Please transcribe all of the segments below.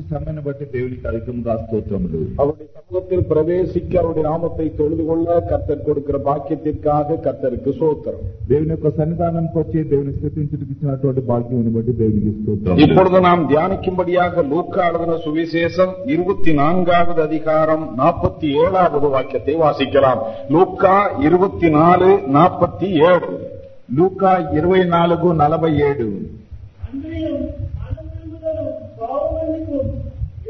ఈ యొక్క మంచి సమయాన్ని బట్టి దేవునికి అధికంగా స్తోత్రములు அவருடைய சமூகத்தில் பிரவேசிக்க அவருடைய நாமத்தை தொழுது கொள்ள கர்த்தர் கொடுக்கிற பாக்கியத்திற்காக கர்த்தருக்கு சோத்திரம் దేవుని యొక్క సన్నిధానంకి వచ్చి దేవుని స్థితించుటకు ఇచ్చినటువంటి భాగ్యం బట్టి దేవునికి స్తోత్రం இப்பொழுது நாம் தியானிக்கும்படியாக லூக்கா எழுதின சுவிசேஷம் இருபத்தி நான்காவது அதிகாரம் நாற்பத்தி ஏழாவது வாக்கியத்தை வாசிக்கலாம் லூக்கா இருபத்தி நாலு நாற்பத்தி ஏழு లూకా ఇరవై నాలుగు నలభై ఏడు அன்றையும் அனந்தமுதலும் பாவமன்னிப்பும்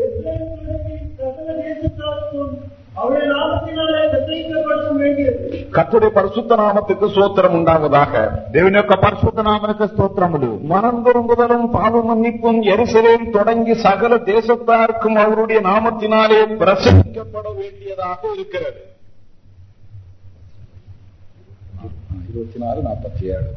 எஸ்ரேலுடைய சகல தேசத்தாருக்கும் அவருடைய நாமத்தினாலே பிரதிக்கப்படுத்த வேண்டியது கர்த்தருடைய பரிசுத்த நாமத்துக்கு சோத்திரம் உண்டாவதாக దేవుని యొక్క పరిశుద్ధ నామనికి స్తోత్రములు மனம் திரும்புதலும் பாவ மன்னிப்பும் எருசலேம் தொடங்கி சகல தேசத்தாருக்கும் அவருடைய நாமத்தினாலே பிரசங்கிக்கப்பட வேண்டியதாக இருக்கிறது இருபத்தி நாலு நாற்பத்தி ஏழு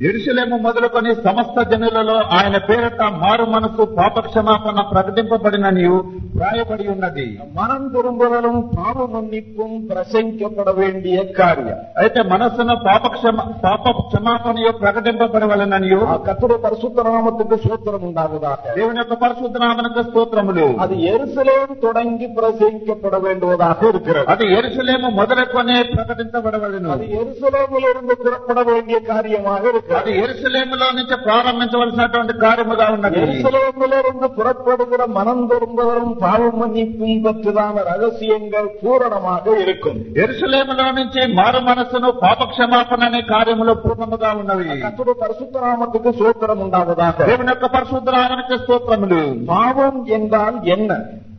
ఎరుసలేము మొదలుకొని సమస్త జనులలో ఆయన పేరట మారు మనసు పాపక్షమాపణ ప్రకటింపబడిననియు వ్రాయబడి ఉన్నది மனம் திரும்புதலும் பாவ மன்னிப்பும் பிரசங்கிக்கப்பட வேண்டிய காரியம் అయితే మనస్సును పాపక్షమ పాప క్షమాపణయు ప్రకటింపబడవలననియు ஆ, கர்த்தருடைய பரிசுத்த நாமத்துக்கு சோத்திரம் உண்டாவதாக దేవుని యొక్క పరిశుద్ధ నామనకు స్తోత్రములు அது எருசலேம் தொடங்கி பிரசங்கிக்கப்பட வேண்டுவதாக இருக்கிறது అది ఎరుసలేము మొదలుకొని ప్రకటించబడవలను அது எருசலேமில் இருந்து புறப்பட வேண்டிய காரியமாக இருக்கிறது అది ఎరుసలేములో నుంచి ప్రారంభించవలసినటువంటి కార్యముగా ఉన్నది எருசலேமிலிருந்து புறப்படுகிற மனம் திரும்புதலும் பாவ மன்னிப்பும் பற்றிதான ரகசியங்கள் பூரணமாக இருக்கும் ఎరుసలేములో నుంచి మారు మనస్సును పాప క్షమాపణ అనే కార్యములు పూర్ణముగా ఉన్నవి கர்த்தருடைய பரிசுத்த நாமத்துக்கு சோத்திரம் உண்டாவதாக దేవుని యొక్క పరిశుద్ధ నామనకు స్తోత్రములు பாவம் என்றால் என்ன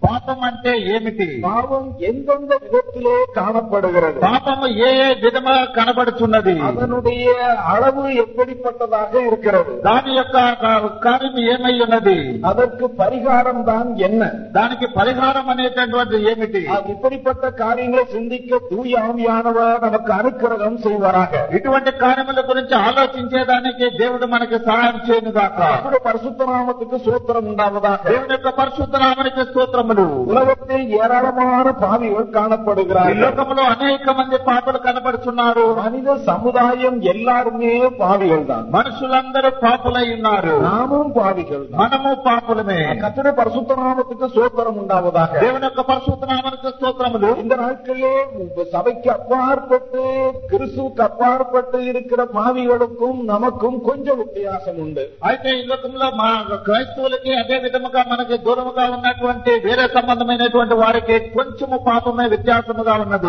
పాపం అంటే ఏమిటి பாவம் எந்தெந்த விதத்திலே காணப்படுகிறது పాపము ఏ ఏ విధముగా కనబడుతున్నది அதனுடைய அளவு எப்படிப்பட்டதாக இருக்கிறது దాని యొక్క కార్యం ఏమై ఉన్నది அதற்கு பரிகாரம் தான் என்ன దానికి పరిహారం అనేటటువంటి ఏమిటి அது இப்படிப்பட்ட காரியங்களை சிந்திக்க தூய ஆவியானவர் நமக்கு அனுக்கிரகம் செய்வாராக ఇటువంటి కార్యముల గురించి ఆలోచించేదానికి దేవుడు మనకి సహాయం చేయనుగాక கர்த்தருடைய பரிசுத்த நாமத்துக்கு சோத்திரம் உண்டாவதாக దేవుని యొక్క పరిశుద్ధ నామనికి స్తోత్రములు உலகத்தில் ஏராளமான பாவிகள் ఈ காணப்படுகிறார்கள் లోకంలో అనేక మంది పాపలు కనబడుతున్నారు மனித சமுதாயம் எல்லாருமே பாவிகள் தான் మనుషులందరూ పాపులై ఉన్నారు நாமும் பாவிகள் தான் మనము పాపులమే கர்த்தருடைய பரிசுத்த நாமத்துக்கு சோத்திரம் உண்டாவதாக దేవుని యొక్క పరిశుద్ధ నామనికి స్తోత్రములు இந்த நாட்களிலே சபைக்கு அப்பாற்பட்டு கிறிஸ்துவுக்கு அப்பாற்பட்டு இருக்கிற பாவிகளுக்கும் நமக்கும் கொஞ்சம் வித்தியாசம் உண்டு అయితే ఈ లోకంలో మా క్రైస్తవులకి అదే విధముగా మనకి దూరముగా ఉన్నటువంటి వేరే శరీర సంబంధమైనటువంటి వారికి కొంచెము పాపమే వ్యత్యాసముగా ఉన్నది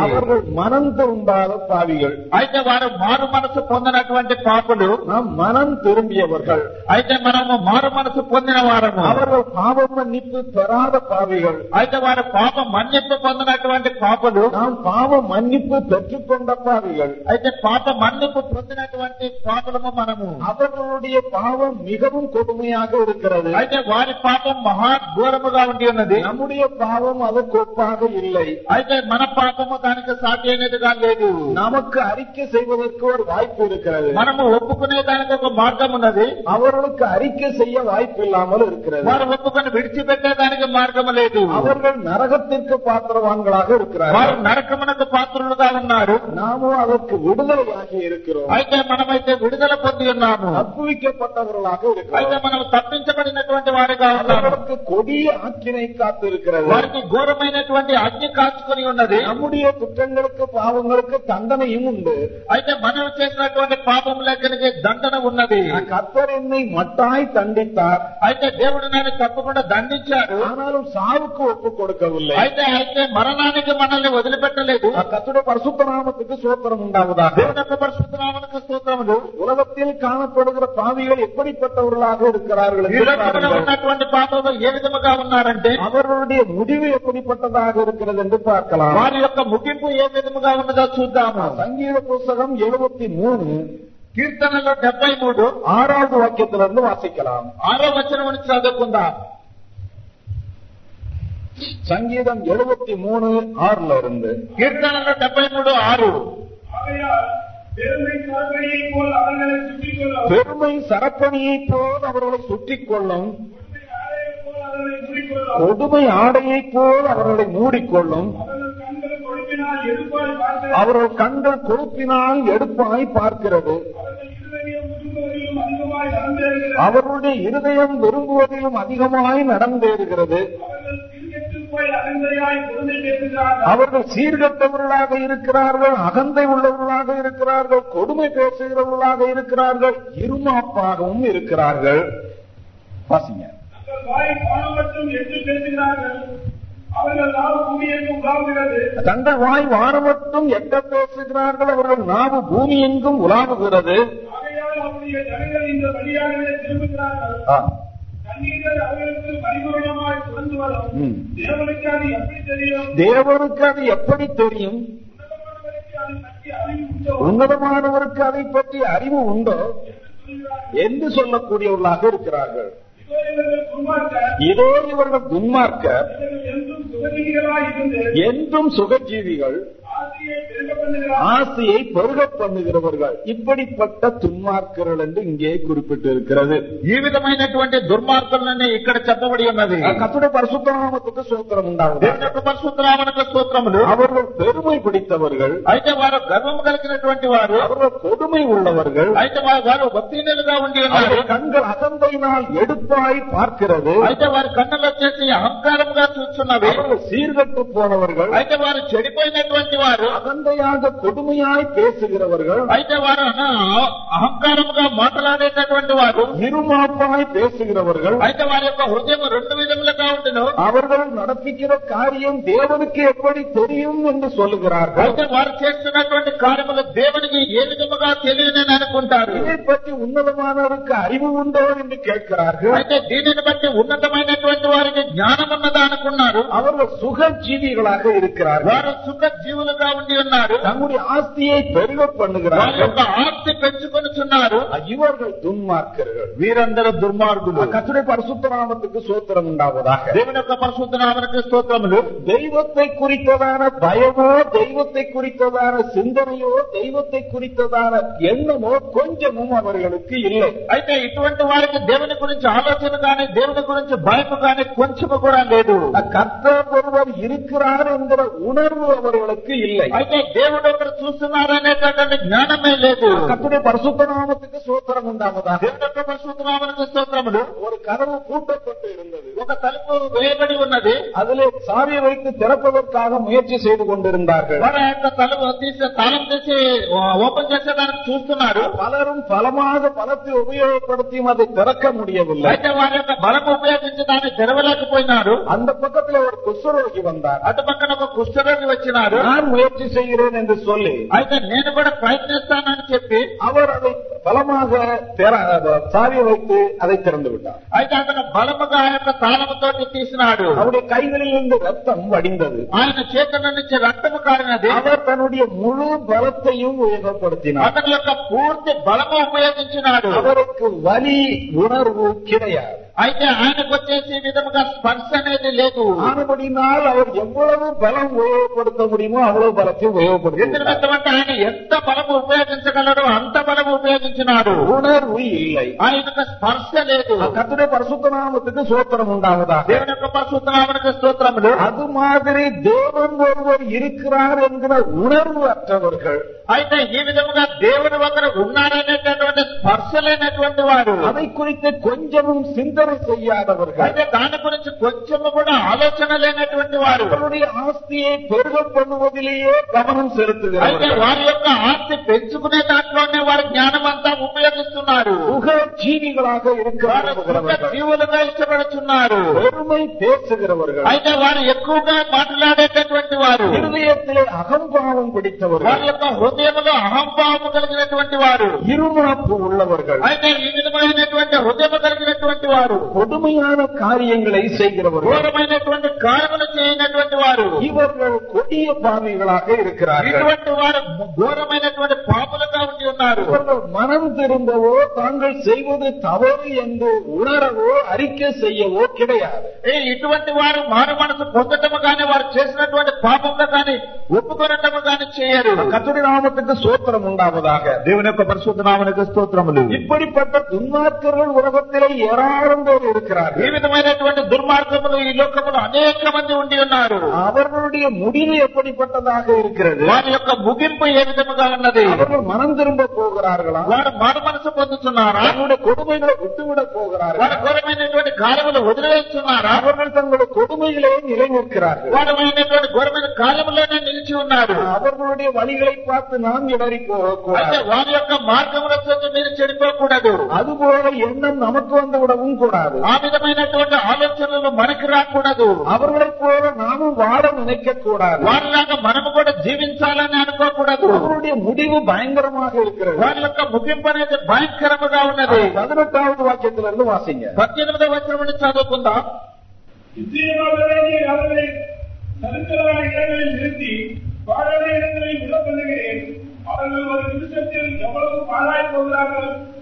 మనం తిరుంబాల పావిగల్ అయితే వారు మారు మనసు పొందినటువంటి పాపలు మనం తిరుంబియవర్గల్ అయితే మనము మారు మనసు పొందిన వారము అవர்கள் பாவம் மன்னிப்பு பெறாத பாவிகள் అయితే వారు పాప మన్నిప్పు పొందినటువంటి పాపలు పాప మన్నిప్పు పెట్టుకొండ పావిகள் అయితే పాప మన్నిప్పు పొందినటువంటి పాపలము మనము அவர்களுடைய பாவம் மிகவும் கொடுமையாக இருக்கிறது అయితే వారి పాపం మహా ఘోరముగా ఉండి ఉన్నది நம்முடைய பாவம் அதற்கு ஒப்பாக இல்லை అయితే మన పాపము దానికి సాటి అయినదిగా లేదు நமக்கு அறிக்கை செய்வதற்கு ஒரு வாய்ப்பு இருக்கிறது మనము ఒప్పుకునే దానికి ఒక మార్గం ఉన్నది அவர்களுக்கு அறிக்கை செய்ய வாய்ப்பு இல்லாமல் இருக்கிறது వారు ఒప్పుకొని విడిచిపెట్టే దానికి మార్గం లేదు அவர்கள் நரகத்திற்கு பாத்திரவான்களாக వారు இருக்கிறார்கள் నరకమునకు పాత్రులుగా ఉన్నారు நாமும் அதற்கு விடுதலையாகி இருக்கிறோம் అయితే మనమైతే విడుదల పొంది ఉన్నాము தப்புவிக்கப்பட்டவர்களாக అయితే இருக்கிறோம் మనం తప్పించబడినటువంటి వారిగా ఉన్నాము அவர்களுக்கு கொடிய ஆக்கினை காத்து இருக்கிறது వారికి ఘోరమైనటువంటి అగ్ని కాచుకొని ఉన్నది நம்முடைய குற்றங்களுக்கு பாவங்களுக்கு தண்டனையும் உண்டு అయితే మనం చేసినటువంటి పాపములకి దండన ఉన్నది கர்த்தர் என்னை மட்டாய் தண்டித்தார் అయితే దేవుడు నేను తప్పకుండా దండించాడు ஆனாலும் சாவுக்கு ஒப்பு கொடுக்கவில்லை అయితే అయితే మరణానికి మనల్ని వదిలిపెట్టలేదు கர்த்தருடைய பரிசுத்த நாமத்துக்கு சோத்திரம் உண்டாவதாக దేవుని యొక్క పరిశుద్ధనామనికి స్తోత్రములు உலகத்தில் காணப்படுகிற பாவிகள் எப்படிப்பட்டவர்களாக இருக்கிறார்கள் ఈ என்று లోకంలో பாருங்கள். ఉన్నటువంటి పాపములు ఏ విధముగా ఉన్నారంటే அவர்களுடைய முடிவு எப்படிப்பட்டதாக இருக்கிறது என்று பார்க்கலாம் వారి యొక్క ముగింపు ఏ విధముగా ఉన్నదో చూద్దాము சங்கீத புஸ்தகம் எழுபத்தி மூணு కీర్తనలో డెబ్బై మూడు ஆறாவது வாக்கியத்திலிருந்து வாசிக்கலாம் ఆరో వచనం నుంచి చదువుకుందాం சங்கீதம் எழுபத்தி மூணு ஆறுல இருந்து కీర్తనలో డెబ్బై మూడు ఆరు ஆகையால் பெருமை சார்பையைப் போல் அவர்களை சுற்றிக் கொள்ளும் பெருமை சரப்பணியை போல் அவர்களை சுற்றிக் கொள்ளும் கொடுமை ஆடையைப் போல் அவர்களை மூடிக்கொள்ளும். அவர்கள் கண்கள் கொழுப்பினால் எடுப்பாய் பார்க்கிறது. அவர்களுடைய இருதயம் விரும்புவதிலும் அதிகமாய் நடந்தேறுகிறது. அவர்கள் சீர்கெட்டவர்களாக இருக்கிறார்கள் அகந்தை உள்ளவர்களாக இருக்கிறார்கள் கொடுமை பேசுகிறவர்களாக இருக்கிறார்கள் இருமாப்பாகவும் இருக்கிறார்கள். வாசிங்க. தங்கள் வாய் வானமட்டும் எட்ட பேசுகிறார்கள் அவர்கள்? நாவு பூமி எங்கும் உலாவுகிறது. தேவனுக்கு அது எப்படி தெரியும்? உன்னதமானவருக்கு அதை பற்றி அறிவு உண்டோ? என்று சொல்லக்கூடியவர்களாக இருக்கிறார்கள். இதோ இவர்கள் இருந்து என்றும் சுகஜீவிகள் ஆசையை பெருக பண்ணுகிறார்கள் ஆசையை பெருக பண்ணுகிறவர்கள் இப்படிப்பட்ட துன்மார்க்கர்கள் என்று இங்கே குறிப்பிட்டிருக்கிறது ఈ విధమైనటువంటి దుర్మార్గులని ఇక్కడ చెప్పబడి ఉన్నది கத்துடைய பரிசுத்தநாமத்துக்கு சூத்திரம் உண்டாகும் దేవుని యొక్క పరిశుద్ధరామనకు స్తోత్రములు அவர்கள் பெருமை பிடித்தவர்கள் అయితే వారు గర్వం కలిగినటువంటి వారు அவர்கள் கொடுமை உள்ளவர்கள் అయితే వారు- వారు భక్తిహీనులుగా ఉండి ఉన్నారు அவர்கள் கண்கள் அகந்தையினால் எடுப்பாய் பார்க்கிறது అయితే వారి కన్నులు వచ్చేసి అహంకారంగా చూస్తున్నవి அவர்கள் சீர்கட்டு போனவர்கள் అయితే వారు చెడిపోయినటువంటి వారు அகந்தையாக கொடுமையாய் பேசுகிறவர்கள் అయితే వారు అన- అహంకారముగా మాట్లాడేటటువంటి వారు இருமாப்பாய் பேசுகிறவர்கள் అయితే వారి యొక్క హృదయం రెండు విధములుగా ఉండును அவர்கள் நடத்துகிற காரியம் தேவனுக்கு எப்படி தெரியும் என்று சொல்லுகிறார்கள் అయితే వారు చేస్తున్నటువంటి కార్యములు దేవునికి ఏ విధముగా తెలియనని అనుకుంటారు இதை பற்றி உன்னதமானவருக்கு அறிவு உண்டோ என்று கேட்கிறார்கள் అయితే దీనిని బట్టి ఉన్నతమైనటువంటి వారికి జ్ఞానం ఉన్నదా అనుకున్నారు அவர்கள் சுக ஜீவிகளாக இருக்கிறார்கள் వారు సుఖ జీవులుగా ఉండి ఉన్నారు தங்களுடைய ஆஸ்தியை பெருக వారి பண்ணுகிறார்கள் యొక్క ఆస్తి పెంచుకొనుచున్నారు இவர்கள் துன்மார்க்கர்கள் వీరందరూ దుర్మార్గులు கத்துடைய பரிசுத்த நாமத்துக்கு சோத்திரம் உண்டாவதாக దేవుని యొక్క పరిశుద్ధ నామనికి స్తోత్రములు தெய்வத்தை குறித்ததான பயமோ தெய்வத்தை குறித்ததான சிந்தனையோ தெய்வத்தை குறித்ததான எண்ணமோ கொஞ்சமும் அவர்களுக்கு இல்லை అయితే ఇటువంటి వారికి దేవుని గురించి ఆలోచన కానీ దేవుని గురించి భయం కానీ కొంచెము కూడా లేదు கர்த்தர் ஒருவர் இருக்கிறார் என்கிற உணர்வு அவர்களுக்கு இல்லை అయితే దేవుడు ఒకరు చూస్తున్నారు అనేటటువంటి జ్ఞానమే లేదు கர்த்தருடைய பரிசுத்த நாமத்துக்கு சோத்திரம் உண்டாவதாக దేవుని యొక్క పరిశుద్ధ నామనికి స్తోత్రములు ஒரு கதவு பூட்டப்பட்டு இருந்தது ఒక తలుపు వేయబడి ఉన్నది அதிலே சாவியை வைத்து திறப்பதற்காக முயற்சி செய்து கொண்டிருந்தார்கள் వారి ఆ యొక్క తలుపు తీసి తాళం తీసి ఓపెన్ చేసేదానికి చూస్తున్నారు பலரும் பலமாக பலத்தை உபயோகப்படுத்தியும் அதை திறக்க முடியவில்லை అయితే వారి యొక్క బలం ఉపయోగించి దాన్ని తెరవలేకపోయినారు அந்த பக்கத்துல ஒரு குஷ்டரோகி வந்தார் అటు పక్కన ఒక కుష్ఠరోగి వచ్చినారు நான் முயற்சி செய்கிறேன் என்று சொல்லி అయితే నేను కూడా ప్రయత్నిస్తానని చెప్పి அவர் அதை பலமாக திற- சாவியை வைத்து அதை திறந்து விட்டார் అయితే అతను బలముగా ఆ యొక్క తాళముతోటి తీసినాడు அவருடைய கைகளில் இருந்து ரத்தம் வடிந்தது ఆయన చేతుల నుంచి రక్తము కారినది அவர் தன்னுடைய முழு பலத்தையும் உபயோகப்படுத்தினார் అతని యొక్క పూర్తి బలము ఉపయోగించినాడు அவருக்கு வலி உணர்வு கிடையாது అయితే ఆయనకు వచ్చేసి ఈ విధముగా స్పర్శ అనేది లేదు ஆனபடினால் அவர் எவ்வளவு பலம் உபயோகப்படுத்த முடியுமோ அவ்வளவு பலத்தை ఎందుకు உபயோகப்படுத்தினார் అంటే ఆయన ఎంత బలము ఉపయోగించగలడో అంత బలము ఉపయోగించినాడు உணர்வு இல்லை ఆయనకు స్పర్శ లేదు கத்துடைய பரிசுத்த நாமத்துக்கு சோத்திரம் உண்டாவதாக దేవుని యొక్క పరిశుద్ధనామనికి స్తోత్రములు அது மாதிரி தேவன் ஒருவர் இருக்கிறார் என்கிற உணர்வு அற்றவர்கள் అయితే ఈ విధముగా దేవుడు ఒకరు ఉన్నారనేటటువంటి స్పర్శ లేనటువంటి వారు அதை குறித்து கொஞ்சமும் சிந்தனை செய்யாதவர்கள் అయితే దాని గురించి కొంచెము కూడా ఆలోచన లేనటువంటి వారు அவர்களுடைய ஆஸ்தியை பெருக பண்ணுவதிலேயே கவனம் అయితే செலுத்துகிறார்கள் వారి యొక్క ఆస్తి పెంచుకునే దాంట్లోనే వారి జ్ఞానం అంతా ఉపయోగిస్తున్నారు சுக ஜீவிகளாக వారు సుఖ இருக்கிறவர்கள் జీవులుగా ఇష్టపడుతున్నారు பெருமை பேசுகிறவர்கள் అయితే వారు ఎక్కువగా మాట్లాడేటటువంటి వారు இருதயத்திலே அகம்பாவம் பிடித்தவர்கள் వారి యొక్క హృదయంలో అహంభావము కలిగినటువంటి వారు இருமாப்பு உள்ளவர்கள் అయితే ఈ విధమైనటువంటి హృదయం కలిగినటువంటి వారు கொடுமையான காரியங்களை செய்கிறவர்கள் ఘోరమైనటువంటి కార్యములు చేయనటువంటి వారు இவர்கள் கொடிய பாவிகளாக இருக்கிறார்கள் ఇటువంటి వారు ఘోరమైనటువంటి పాపులుగా ఉండి ఉన్నారు இவர்கள் மனம் திரும்பவோ தாங்கள் செய்வது தவறு என்று உணரவோ அறிக்கை செய்யவோ கிடையாது ఏ ఇటువంటి వారు మారు మనసు పొందటము కానీ వారు చేసినటువంటి పాపంలో కానీ ఒప్పుకొనటము కానీ చేయరు கத்துடி நாமத்துக்கு சோத்திரம் உண்டாவதாக దేవుని యొక్క పరిశుద్ధ నామనికి స్తోత్రములు இப்படிப்பட்ட துன்மார்க்கர்கள் உலகத்திலே ஏராளம் பேர் ఈ இருக்கிறார்கள் విధమైనటువంటి దుర్మార్గములు ఈ లోకములు అనేక మంది ఉండి ఉన్నారు அவர்களுடைய முடிவு எப்படிப்பட்டதாக இருக்கிறது వారి యొక్క ముగింపు ఏ విధముగా ఉన్నది அவர்கள் மனம் திரும்ப போகிறார்கள் போகிறார்களா వారు మారు మనసు పొందుతున్నారా தன்னுடைய கொடுமைகளை விட்டுவிடப் போகிறார்கள் వారు ఘోరమైనటువంటి కార్యములు వదిలేస్తున్నారా அவர்கள் தங்களுடைய கொடுமைகளே நிலைநிற்கிறார்கள் ఘోరమైనటువంటి ఘోరమైన కాలంలోనే నిలిచి ఉన్నారు அவர்களுடைய வழிகளை பார்த்து நாம் இடறி అయితే போகக்கூடாது వారి యొక్క మార్గముల చొచ్చి మీరు చెడిపోకూడదు அதுபோல எண்ணம் நமக்கு வந்து விடவும் கூடாது ఆ విధమైనటువంటి ఆలోచనలు మనకి రాకూడదు அவர்களைப் போல நாமும் வாழ நினைக்க கூடாது వారిలాగా మనము కూడా జీవించాలని అనుకోకూడదు அவருடைய முடிவு பயங்கரமாக இருக்கிறது వారి యొక్క ముగింపు అనేది భయంకరముగా ఉన్నది பதினெட்டாவது வாக்கியத்திலிருந்து வாசிங்க పద్దెనిమిదవ వచనం నుండి చదువుకుందాం நிச்சயமாக வேண்டிய அவர்களை நடுத்தரான இடங்களில் நிறுத்தி பாழான இடங்களை விட பண்ணுகிறேன் அவர்கள் ஒரு நிமிஷத்தில் எவ்வளவு பாழாய் போகிறார்கள்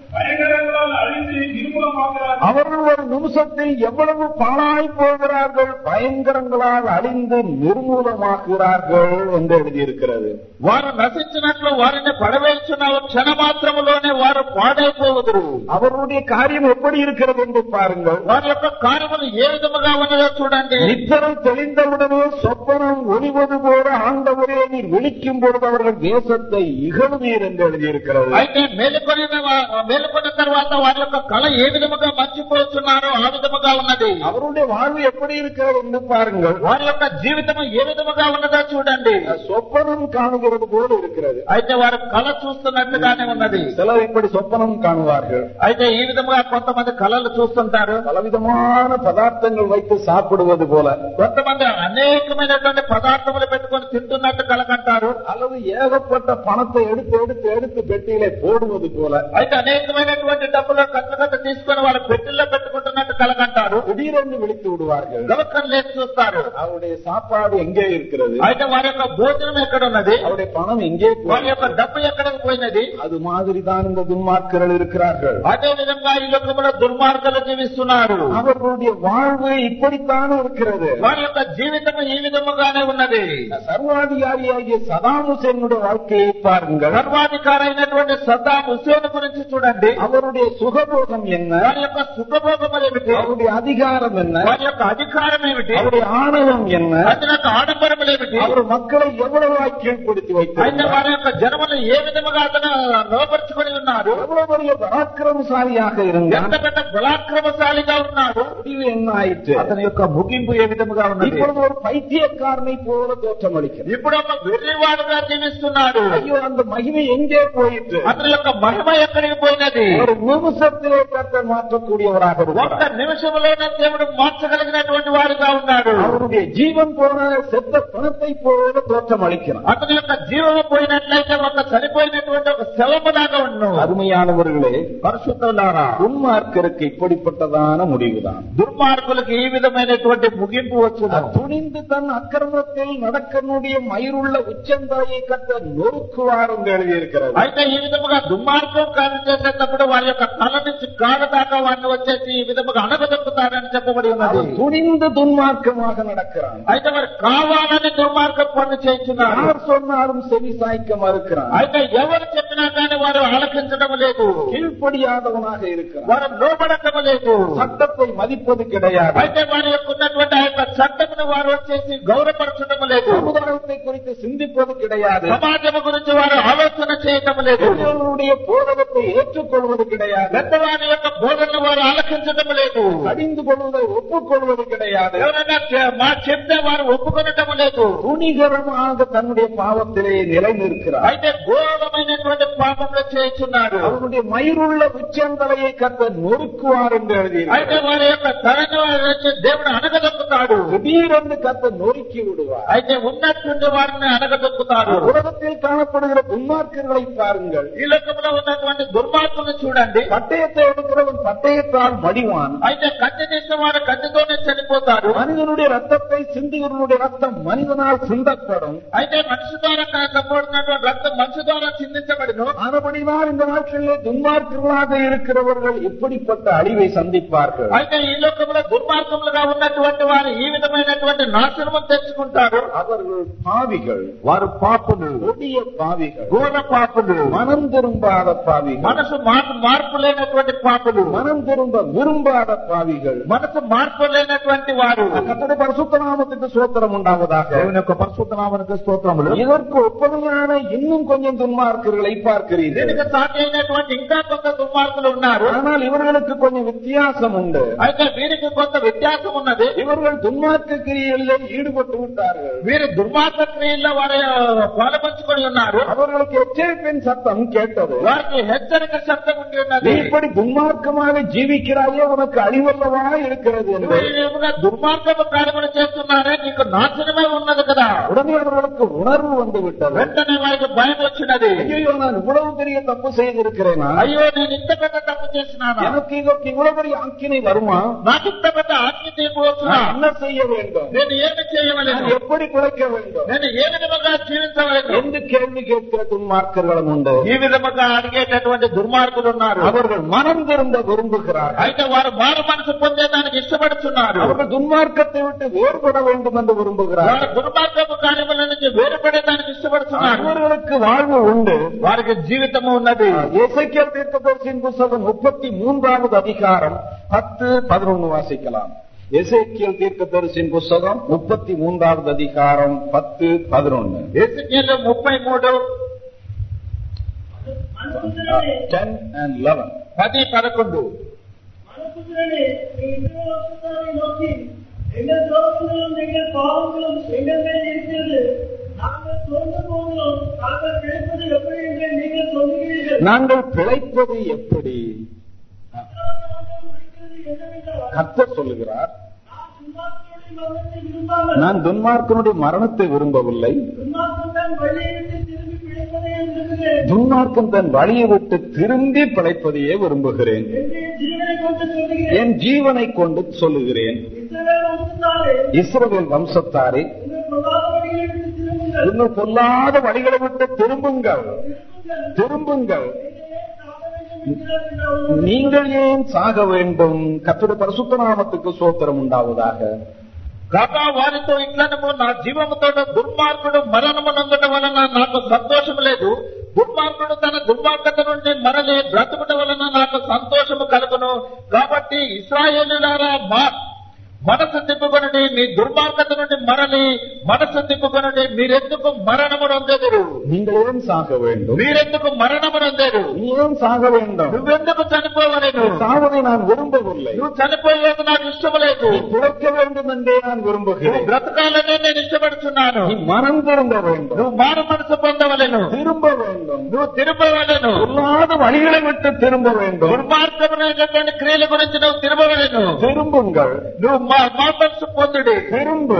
பயங்கரங்களால் அழிந்து நிர்மூலமாகிறார்கள் அவர்கள் ஒரு நிமிஷத்தில் எவ்வளவு பாழாய் போகிறார்கள் பயங்கரங்களால் அழிந்து நிர்மூலமாகிறார்கள் என்று எழுதியிருக்கிறது వారు నశించినట్లు వారిని పడవేస్తున్న క్షణ మాత్రములోనే వారు పాడైపోవదురు அவர்களுடைய காரியம் எப்படி இருக்கிறது என்று பாருங்கள் వారి యొక్క కార్యములు ఏ విధముగా ఉన్నదో చూడండి நித்திரை தெளிந்தவுடனே சொப்பனம் ஒளிவது போல ஆண்டவரே நீர் விழிக்கும் பொழுது அவர்கள் தேசத்தை இகழ்வீர் என்று எழுதியிருக்கிறது అయితే మేలుకొనిన వా- మేలుకొన్న తర్వాత వారి యొక్క కళ ఏ విధముగా మర్చిపోతున్నారో ఆ విధముగా ఉన్నది அவருடைய வாழ்வு எப்படி இருக்கிறது என்று பாருங்கள் వారి యొక్క జీవితం ఏ విధముగా ఉన్నదో చూడండి சொப்பனம் காணுகிறது போல இருக்கிறது అయితే వారు కళ చూస్తున్నట్లుగానే ఉన్నది சிலர் இப்படி சொப்பனம் காணுவார்கள் అయితే ఈ విధముగా కొంతమంది కళలు చూస్తుంటారు பலவிதமான பதார்த்தங்கள் வைத்து சாப்பிடுவது போல కొంతమంది అనేకమైనటువంటి పదార్థములు పెట్టుకొని తింటున్నట్టు కలకంటారు அல்லது ஏகப்பட்ட பணத்தை எடுத்து எடுத்து எடுத்து பெட்டியிலே போடுவது போல అయితే అనేకమైనటువంటి డబ్బులు కట్ల కట్ట తీసుకొని వారు పెట్టిల్లో పెట్టుకుంటున్నట్టు కలకంటారు திடீரென்று விழித்து விடுவார்கள் గవక్కలు లేచి చూస్తారు அவருடைய சாப்பாடு எங்கே இருக்கிறது అయితే వారి యొక్క భోజనం ఎక్కడ ఉన్నది அவருடைய பணம் எங்கே వారి போய் యొక్క డబ్బు ఎక్కడికి పోయినది அது மாதிரிதான் இந்த துன்மார்க்கர்கள் இருக்கிறார்கள் అదే విధంగా ఈ లోకంలో దుర్మార్గాలు జీవిస్తున్నారు அவர்களுடைய வாழ்வு இப்படித்தான் இருக்கிறது వారి యొక్క జీవితం ఈ విధముగానే ఉన్నది சர்வாதிகாரியாகிய சதாம் ஹுசேனுடைய வாழ்க்கையை பாருங்கள் సర్వాధికారి అయినటువంటి సద్దాం హుసేన్ గురించి చూడండి அவருடைய சுகபோகம் என்ன వారి యొక్క సుఖభోగములు ఏమిటి அவருடைய அதிகாரம் என்ன వారి యొక్క అధికారం ఏమిటి அவருடைய ஆணவம் என்ன అతని యొక్క ఆడంబరములు ఏమిటి அவர் மக்களை எவ்வளவு கீழ்ப்படுத்தி అయితే வைத்திருந்தார் వారి యొక్క జనములు ఏ విధముగా అతను లోపరుచుకొని ఉన్నారు எவ்வளவு பெரிய பராக்கிரமசாலியாக ఎంత இருந்தார் పెద్ద బలాక్రమశాలిగా ఉన్నాడు முடிவு என்ன ஆயிற்று అతని యొక్క ముగింపు ఏ విధముగా ఉన్నది இப்பொழுது ஒரு பைத்தியக்காரனை போல தோற்றம் அளிக்கிறது ఇప్పుడు ఒక వెర్రివాడుగా జీవిస్తున్నాడు ஐயோ அந்த மகிமை எங்கே போயிற்று అతని యొక్క మహిమ ఎక్కడికి పోయినది ஒரு நிமிஷத்திலே கர்த்தர் மாற்றக்கூடியவராக ఒక్క இருக்கிறார் నిమిషంలోనే దేవుడు మార్చగలిగినటువంటి వాడుగా ఉన్నాడు அவருடைய ஜீவன் போன செத்த பணத்தை போல தோற்றம் அளிக்கிறார் అతని యొక్క జీవము పోయినట్లయితే ఒక చనిపోయినటువంటి ఒక శవములాగా ఉన్నాడు அருமையானவர்களே పరిశుద్ధులారా துன்மார்க்கருக்கு இப்படிப்பட்டதான முடிவுதான் దుర్మార్గులకు ఈ విధమైనటువంటి ముగింపు వచ్చును துணிந்து தன் அக்கிரமத்தில் நடக்கனுடைய மயிருள்ள உச்சந்தாயை கட்ட நொறுக்குவார் என்று எழுதியிருக்கிறது అయితే ఈ విధముగా దుర్మార్గం కాదు చేసేటప్పుడు వారి యొక్క తల నుంచి కాళ్ళ దాకా వారిని వచ్చేసి ఈ విధముగా అణగదొక్కుతారని చెప్పబడి ఉన్నది அவன் துணிந்து துன்மார்க்கமாக நடக்கிறான் అయితే వారు కావాలని దుర్మార్గం పనులు చేస్తున్నారు யார் சொன்னாலும் செவி சாய்க்க மறுக்கிறான் అయితే ఎవరు చెప్పినా కానీ వారు ఆలకించడం లేదు கீழ்ப்படியாதவனாக இருக்கிறான் వారు లోపడటం లేదు சட்டத்தை மதிப்பது கிடையாது అయితే వారి యొక్క ఉన్నటువంటి ఆ యొక్క చట్టమును వారు వచ్చేసి గౌరవపరచడం లేదు சமுதாயத்தை குறித்து சிந்திப்பது கிடையாது సమాజం గురించి వారు ఆలోచన చేయటం లేదు பெரியவர்களுடைய போதகத்தை ஏற்றுக்கொள்வது கிடையாது పెద్దవారి యొక్క బోధనలు వారు ఆలకించడం లేదు அறிந்து கொள்வதை ஒப்புக்கொள்வது கிடையாது ఎవరైనా చె- మా చెప్తే వారు ఒప్పుకొనటం లేదు துணிகரமாக தன்னுடைய பாவத்திலே நிலை நிற்கிறார் అయితే ఘోరమైనటువంటి పాపంలో చేస్తున్నారు அவருடைய மயிருள்ள உச்சந்தலையை கத்த நொறுக்குவார் என்று అయితే எழுதியிருக்கிறார் వారి యొక్క తలను వచ్చి దేవుడు అనగదొక్కుతాడు திடீரென்று கத்த நொறுக்கி விடுவார் అయితే ఉన్నట్టుండి వారిని అనగదొక్కుతాడు உலகத்தில் காணப்படுகிற துன்மார்க்கர்களை பாருங்கள் ఈ లోకంలో ఉన్నటువంటి దుర్మార్గులను చూడండి பட்டயத்தை எடுக்கிறவன் பட்டயத்தால் மடிவான் అయితే కత్తి తీసిన వారు కత్తితోనే చనిపోతారు மனிதனுடைய ரத்தத்தை சிந்துகிறவனுடைய ரத்தம் மனிதனால் சிந்தப்படும் అయితే మనిషి ద్వారా కప్పబడినటువంటి రక్తం మనిషి ద్వారా చిందించబడిను ஆனபடினால் இந்த நாட்களிலே துன்மார்க்கர்களாக இருக்கிறவர்கள் எப்படிப்பட்ட அழிவை சந்திப்பார்கள் అయితే ఈ లోకంలో దుర్మార్గములుగా ఉన్నటువంటి వారు ఈ విధమైనటువంటి నాశనము తెచ్చుకుంటారు அவர்கள் பாவிகள் వారు పాపులు கொடிய பாவிகள் ఘోర పాపులు மனம் திரும்பாத பாவிகள் మనసు మార్పు మార్పు లేనటువంటి పాపులు పాపులు மனம் திரும்ப விரும்பாத பாவிகள் మనసు మార్పులేనటువంటి వారు கத்தோட பரிசுத்த நாமத்துக்கு சோத்திரம் உண்டாவதாக దేవుని యొక్క పరిశుద్ధనామనికి స్తోత్రములు இதற்கு ஒப்பமையான இன்னும் கொஞ்சம் துன்மார்க்கர்களை பார்க்கிறீர்கள் దీనికి సాటి అయినటువంటి ఇంకా కొంత దుర్మార్గులు ఉన్నారు ஆனால் இவர்களுக்கு கொஞ்சம் வித்தியாசம் உண்டு అయితే వీరికి కొంత వ్యత్యాసం ఉన్నది இவர்கள் துன்மார்க்க கிரியைகளில் ஈடுபட்டு விட்டார்கள் వీరు దుర్మార్గ క్రియల్లో వారి పాల్పంచుకొని ఉన్నారు அவர்களுக்கு எச்சரிப்பின் சத்தம் கேட்டது వారికి హెచ్చరిక శబ్దం ఉండి நீ ఉన్నది இப்படி துன்மார்க்கமாக ஜீவிக்கிறாயே உனக்கு அழிவல்லவா இருக்கிறது என்று నువ్వు ఈ విధంగా దుర్మార్గపు కార్యములు చేస్తున్నారే నీకు నాశనమే ఉన్నది కదా உடனே அவர்களுக்கு உணர்வு வந்து விட்டது వెంటనే వారికి భయం వచ్చినది ஐயோ நான் இவ்வளவு பெரிய தப்பு செய்திருக்கிறேனா అయ్యో నేను ఇంత పెద్ద తప్పు చేసినానా எனக்கு இதற்கு இவ்வளவு பெரிய ஆக்கினை வருமா నాకు ఇంత పెద్ద ఆజ్ఞ తీసుకోవచ్చునా நான் என்ன செய்ய வேண்டும் నేను ఏమి చేయవలేదు நான் எப்படி பிழைக்க வேண்டும் నేను ఏ విధముగా జీవించవలేదు என்று கேள்வி கேட்கிற துன்மார்க்கர்களும் உண்டு ఈ విధముగా అడిగేటటువంటి దుర్మార్గులు ఉన్నారు அவர்கள் மனம் திரும்ப விரும்புகிறார்கள் అయితే వారు మారు మనసు పొందేదానికి ఇష్టపడుతున్నారు அவர்கள் துன்மார்க்கத்தை விட்டு வேறுபட வேண்டும் என்று వారు விரும்புகிறார்கள் దుర్మార్గపు కార్యముల నుంచి వేరుపడేదానికి ఇష్టపడుతున్నారు அவர்களுக்கு வாழ்வு உண்டு వారికి జీవితము ఉన్నది இசைக்கல் தீர்க்கதரிசியின் புஸ்தகம் முப்பத்தி மூன்றாவது அதிகாரம் பத்து பதினொன்னு வாசிக்கலாம் எசேக்கியல் தீர்க்கதரிசியின் புஸ்தகம் முப்பத்தி மூன்றாவது அதிகாரம் பத்து பதினொன்னு ఎస్కేలు ముప్పై మూడు மனுபுத்திரனே டென் அண்ட் லெவன் పది పదకొండు மனுபுத்திரனே நீ இஸ்ரவேல் வம்சத்தாரை நோக்கி எங்கள் துரோகங்களும் எங்கள் பாவங்களும் எங்கள் மேல் இருக்கிறது. நாங்கள் நாங்கள் பிழைப்பது எப்படி என்று நீங்கள் சொல்லுகிறீர்கள் நாங்கள் பிழைப்பது எப்படி? ஆண்டவர் இருக்கிறது என்னவென்றால் கர்த்தர் சொல்லுகிறார் நான் துன்மார்க்கனுடைய மரணத்தை விரும்பவில்லை. துன்மார்க்கன் தன் வழியை விட்டு திரும்பி பிழைப்பதையே துன்மார்க்கன் விரும்புகிறேன். தன் வழியை விட்டு திரும்பி பிழைப்பதையே விரும்புகிறேன் என் ஜீவனை கொண்டு சொல்லுகிறேன். இஸ்ரவேல் வம்சத்தாரே இஸ்ரவேல் வம்சத்தாரே இன்னும் பொல்லாத வழிகளை விட்டு திரும்புங்கள் திரும்புங்கள் நீங்கள் ஏன் சாக வேண்டும் கத்துடைய பரிசுத்த நாமத்துக்கு சோத்திரம் உண்டாவதாக కాగా వారితో ఇట్లనము నా జీవముతో దుర్మార్గుడు మరణము నందుట వలన నాకు సంతోషం లేదు దుర్మార్గుడు తన దుర్మార్గత నుండి మరలి బ్రతుకుట వలన నాకు సంతోషము కలుగును కాబట్టి ఇస్రాయేలులారా మా మనసు తిప్పుకొనండి మీ దుర్మార్గత నుండి మరలి మనసు తిప్పుకొనండి మీరెందుకు మరణము నొందెదురు நீங்கள் ஏன் சாக வேண்டும் మీరెందుకు మరణము నొందేరు நீ ஏன் சாக வேண்டும் నువ్వెందుకు చనిపోవలేను சாவதை நான் விரும்பவில்லை నువ్వు చనిపోయేది నాకు ఇష్టం లేదు நீ பிழைக்க வேண்டும் என்றே நான் నువ్వు விரும்புகிறேன் బ్రతకాలనే నేను ఇష్టపడుతున్నాను நீ மனம் திரும்ப வேண்டும் నువ్వు మారు మనసు పొందవలను திரும்ப வேண்டும் నువ్వు తిరపవలను பொல்லாத வழிகளை விட்டு திரும்ப வேண்டும் దుర్మార్గమైనటువంటి క్రియల గురించి నువ్వు తిరపవలను திரும்புங்கள் నువ్వు మా- మారు మనసు పొందుడి திரும்பு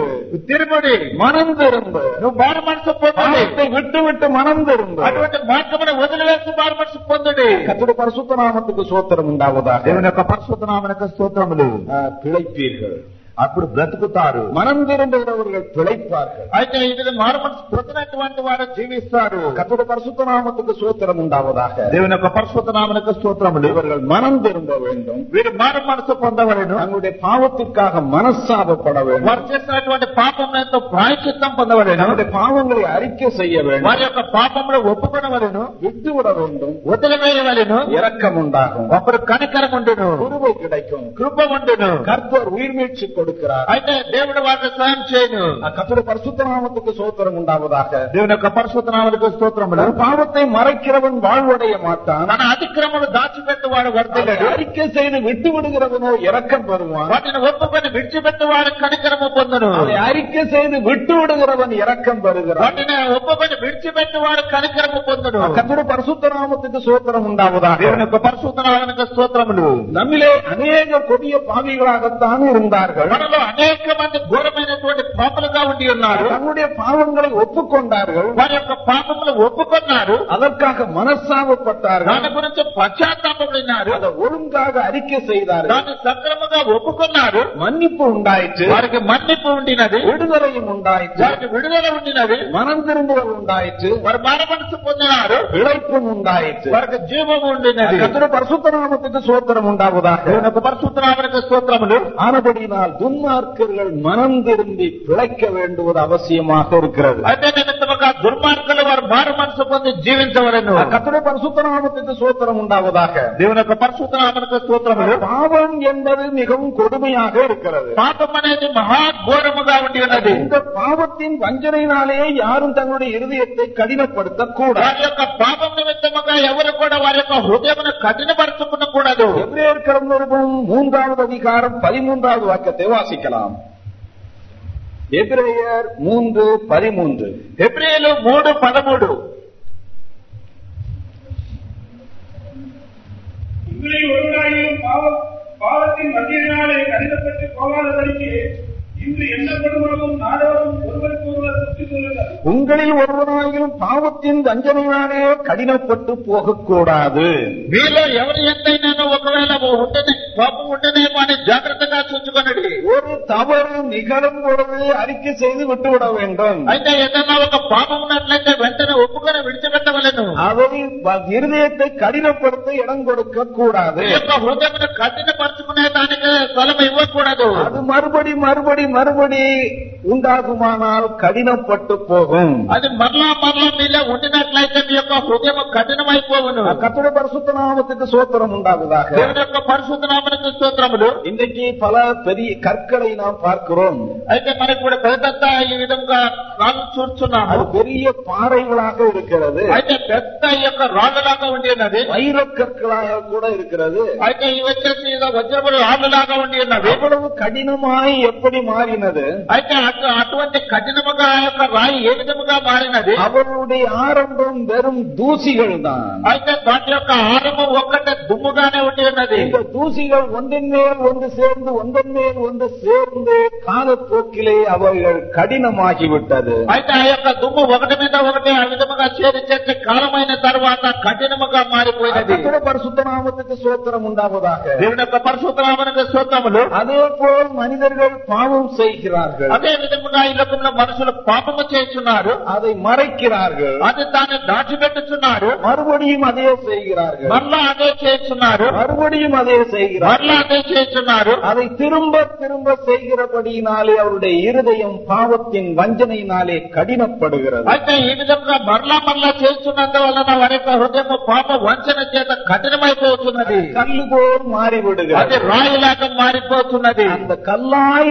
తిరుముడి மனம் திரும்ப నువ్వు మారు మనసు పొందుడి பாவத்தை விட்டு விட்டு மனம் திரும்ப అటువంటి మార్గమును వదిలివేసి మారు మనసు పొందుడి கத்துடைய பரிசுத்த நாமத்துக்கு சோத்திரம் உண்டாவதாக దేవుని యొక్క పరిశుద్ధ నామనక స్తోత్రములు ஆ, பிழைப்பீர்கள் అప్పుడు బ్రతుకుతారు மனம் திரும்புகிறவர்கள் பிழைப்பார்கள் అయితే ఇది మారు మనసు పొందినటువంటి వారు జీవిస్తారు கத்துடைய பரிசுத்த நாமத்துக்கு சோத்திரம் உண்டாவதாக దేవుని యొక్క పరిశుద్ధ నామనక స్తోత్రములు இவர்கள் மனம் திரும்ப வேண்டும் వీరు మారు మనసు పొందవలను தங்களுடைய பாவத்திற்காக மனஸ்தாபப்பட வேண்டும் వారు చేసినటువంటి పాపం ఎంతో ప్రాయచిత్తం పొందవలను தங்களுடைய பாவங்களை அறிக்கை செய்ய வேண்டும் వారి యొక్క పాపంలో ఒప్పుకొనవలను விட்டுவிட வேண்டும் వదిలివేయవలను இரக்கம் உண்டாகும் ఒకరు కనికరం ఉండును குருவை கிடைக்கும் కృప ఉండును கர்த்தர் உயிர் மீட்சி கொடுக்கிறார் అయితే దేవుడు వారికి సాయం చేయను கத்துடைய பரிசுத்த நாமத்துக்கு சோத்திரம் உண்டாவதாக దేవుని యొక్క పరిశుద్ధ నామలకు స్తోత్రములు தன் பாவத்தை மறைக்கிறவன் வாழ்வடைய மாட்டான் తన అతిక్రమను దాచిపెట్టువాడు அதை వర్తిల్లడు அறிக்கை செய்து விட்டு விடுகிறவனோ இரக்கம் பெறுவான் వాటిని ఒప్పుకొని విడిచిపెట్టువాడు కనికరము పొందును அதை அறிக்கை செய்து விட்டு விடுகிறவன் இரக்கம் பெறுகிறான் వాటిని ఒప్పుకొని విడిచిపెట్టువాడు కనికరము పొందును கத்துடைய பரிசுத்த நாமத்துக்கு சோத்திரம் உண்டாவதாக దేవుని యొక్క పరిశుద్ధ నామకు స్తోత్రములు நம்மிலே அநேக கொடிய பாவிகளாகத்தான் இருந்தார்கள் మనలో అనేక మంది ఘోరమైనటువంటి పాపలుగా ఉండి ఉన్నారు தன்னுடைய பாவங்களை ஒப்புக்கொண்டார்கள் వారి యొక్క పాపములు ఒప్పుకున్నారు அதற்காக மனஸ்தாபப்பட்டார்கள் దాని గురించి పశ్చాత్తాపడినారు அதை ஒழுங்காக அறிக்கை செய்தார்கள் దాన్ని సక్రమంగా పాపముగా ఒప్పుకున్నారు மன்னிப்பு உண்டாயிற்று వారికి మన్నిపు ఉండినది விடுதலையும் உண்டாயிற்று వారికి విడుదల ఉండినది மனம் திரும்புதல் உண்டாயிற்று వారు మానమనసు పొందినారు பிழைப்பும் உண்டாயிற்று వారికి జీవము ఉండినది கத்திர பரிசுத்த நாமத்துக்கு சோத்திரம் உண்டாவதாக దేవుని యొక్క పరిశుద్ధనామనికి స్తోత్రములు ஆனபடியினால் துன்மார்க்கர்கள் மனம் திரும்பி பிழைக்க வேண்டுவது அவசியமாக இருக்கிறது అయితే నిమిత్తముగా దుర్మార్గులు వారు మారు మనసు పొంది జీవించవలను கத்திர பரிசுத்த நாமத்துக்கு சோத்திரம் உண்டாவதாக దేవుని యొక్క పరిశుద్ధనామనికి స్తోత్రములు பாவம் என்பது மிகவும் கொடுமையாக இருக்கிறது పాపం అనేది మహాఘోరముగా ఉండి ఉన్నది இந்த பாவத்தின் வஞ்சனையினாலே யாரும் தங்களுடைய இருதயத்தை கடினப்படுத்தக் கூடாது వారి యొక్క పాపం నిమిత్తముగా ఎవరు కూడా వారి యొక్క హృదయమును కఠినపరచుకునకూడదు எபிரேயர் கடந்தொருபம் மூன்றாவது அதிகாரம் பதிமூன்றாவது வாக்கியத்தை வாசிக்கலாம் எபிரேயர் மூன்று பதிமூன்று. எபிரேயர் மூன்று பதமூடு இவரை ஒருவராயினும் பாவத்தின் மத்தியினாலே கருதப்பட்டு போகாதபடிக்கு இன்று எண்ணப்படுவதும் நாடோறும் ஒருவருக்கு ஒருவர் சுற்றி சொல்லுங்கள் உங்களில் ஒருவராயிலும் பாவத்தின் வஞ்சனையினாலே கடினப்பட்டு போகக்கூடாது మీలో ఎవరి ఎంతైనాను ఒకవేళ ఉంటేనే పాపం ఉంటేనేమో అని జాగ్రత్తగా చూసుకొనడి ஒரு தவறு நிகழும் பொழுது அறிக்கை செய்து விட்டுவிட வேண்டும் అయితే ఏదైనా ఒక పాపం ఉన్నట్లయితే వెంటనే ఒప్పుకొని విడిచిపెట్టవలను அதை வ- இருதயத்தை கடினப்படுத்த இடம் கொடுக்க கூடாது ఈ యొక్క హృదయమును కఠినపరచుకునే దానికి స్థలం ఇవ్వకూడదు அது மறுபடி மறுபடி மறுபடி உண்டாகுமானால் கடினப்பட்டு போகும் అది మరలా మరలా మీలో ఉండినట్లయితే మీ యొక్క హృదయం కఠినమైపోవును கத்துட பரிசுத்த நாமத்துக்கு சோத்திரம் உண்டாகுதாக దేవుని యొక్క పరిశుద్ధ నామనికి స్తోత్రములు இன்றைக்கு பல பெரிய கற்களை நாம் பார்க்கிறோம் అయితే మనకు కూడా పెద్ద ఈ విధంగా రాళ్ళు చూస్తున్నాము அது பெரிய பாறைகளாக இருக்கிறது అయితే పెద్ద ఈ యొక్క రాళ్ళలాగా ఉండి ఉన్నది வைரக் கற்களாக கூட இருக்கிறது అయితే ఇవి వచ్చేసి ఏదో వజ్రములు రాళ్ళలాగా ఉండి ఉన్నవి எவ்வளவு கடினமாய் எப்படி மாறினது అయితే అటు అటువంటి కఠినముగా ఆ యొక్క రాయి ఏ విధముగా మారినది அவர்களுடைய ஆரம்பம் வெறும் தூசிகள் தான் అయితే వాటి యొక్క ఆరంభం ఒక్కటే దుమ్ముగానే ఉండి ఉన్నది இந்த தூசிகள் ஒன்றின் மேல் ஒன்று சேர்ந்து ஒன்றன் மேல் ஒன்று சேர்ந்து காலப்போக்கிலே அவர்கள் கடினமாகிவிட்டது అయితే ఆ యొక్క దుమ్ము ఒకటి మీద ఒకటి ఆ విధముగా చేర్చేసి కాలమైన తర్వాత కఠినముగా మారిపోయినది கத்திர பரிசுத்த நாமத்துக்கு சோத்திரம் உண்டாவதாக దేవుని యొక్క పరిశుద్ధనామనికి స్తోత్రములు அதே போல் மனிதர்கள் பாவம் செய்கிறார்கள் అదే విధముగా ఈ లోకంలో మనుషులు పాపము చేస్తున్నారు அதை மறைக்கிறார்கள் అది దాన్ని దాచిపెట్టుచున్నారు மறுபடியும் அதே செய்கிறார்கள் మరలా అదే చేస్తున్నారు மறுபடியும் அதே செய்கிறார்கள் మరలా అదే చేస్తున్నారు அதை திரும்ப திரும்ப செய்கிறபடியினாலே அவருடைய இருதயம் பாவத்தின் வஞ்சனையினாலே கடினப்படுகிறது అయితే ఈ విధంగా మరలా మరలా చేస్తున్నందువలన వారి యొక్క హృదయం పాప వంచన చేత కఠినమైపోతున్నది கல்லு போல் అది மாறிவிடுகிறது రాయిలాగా మారిపోతున్నది அந்த கல்லாய்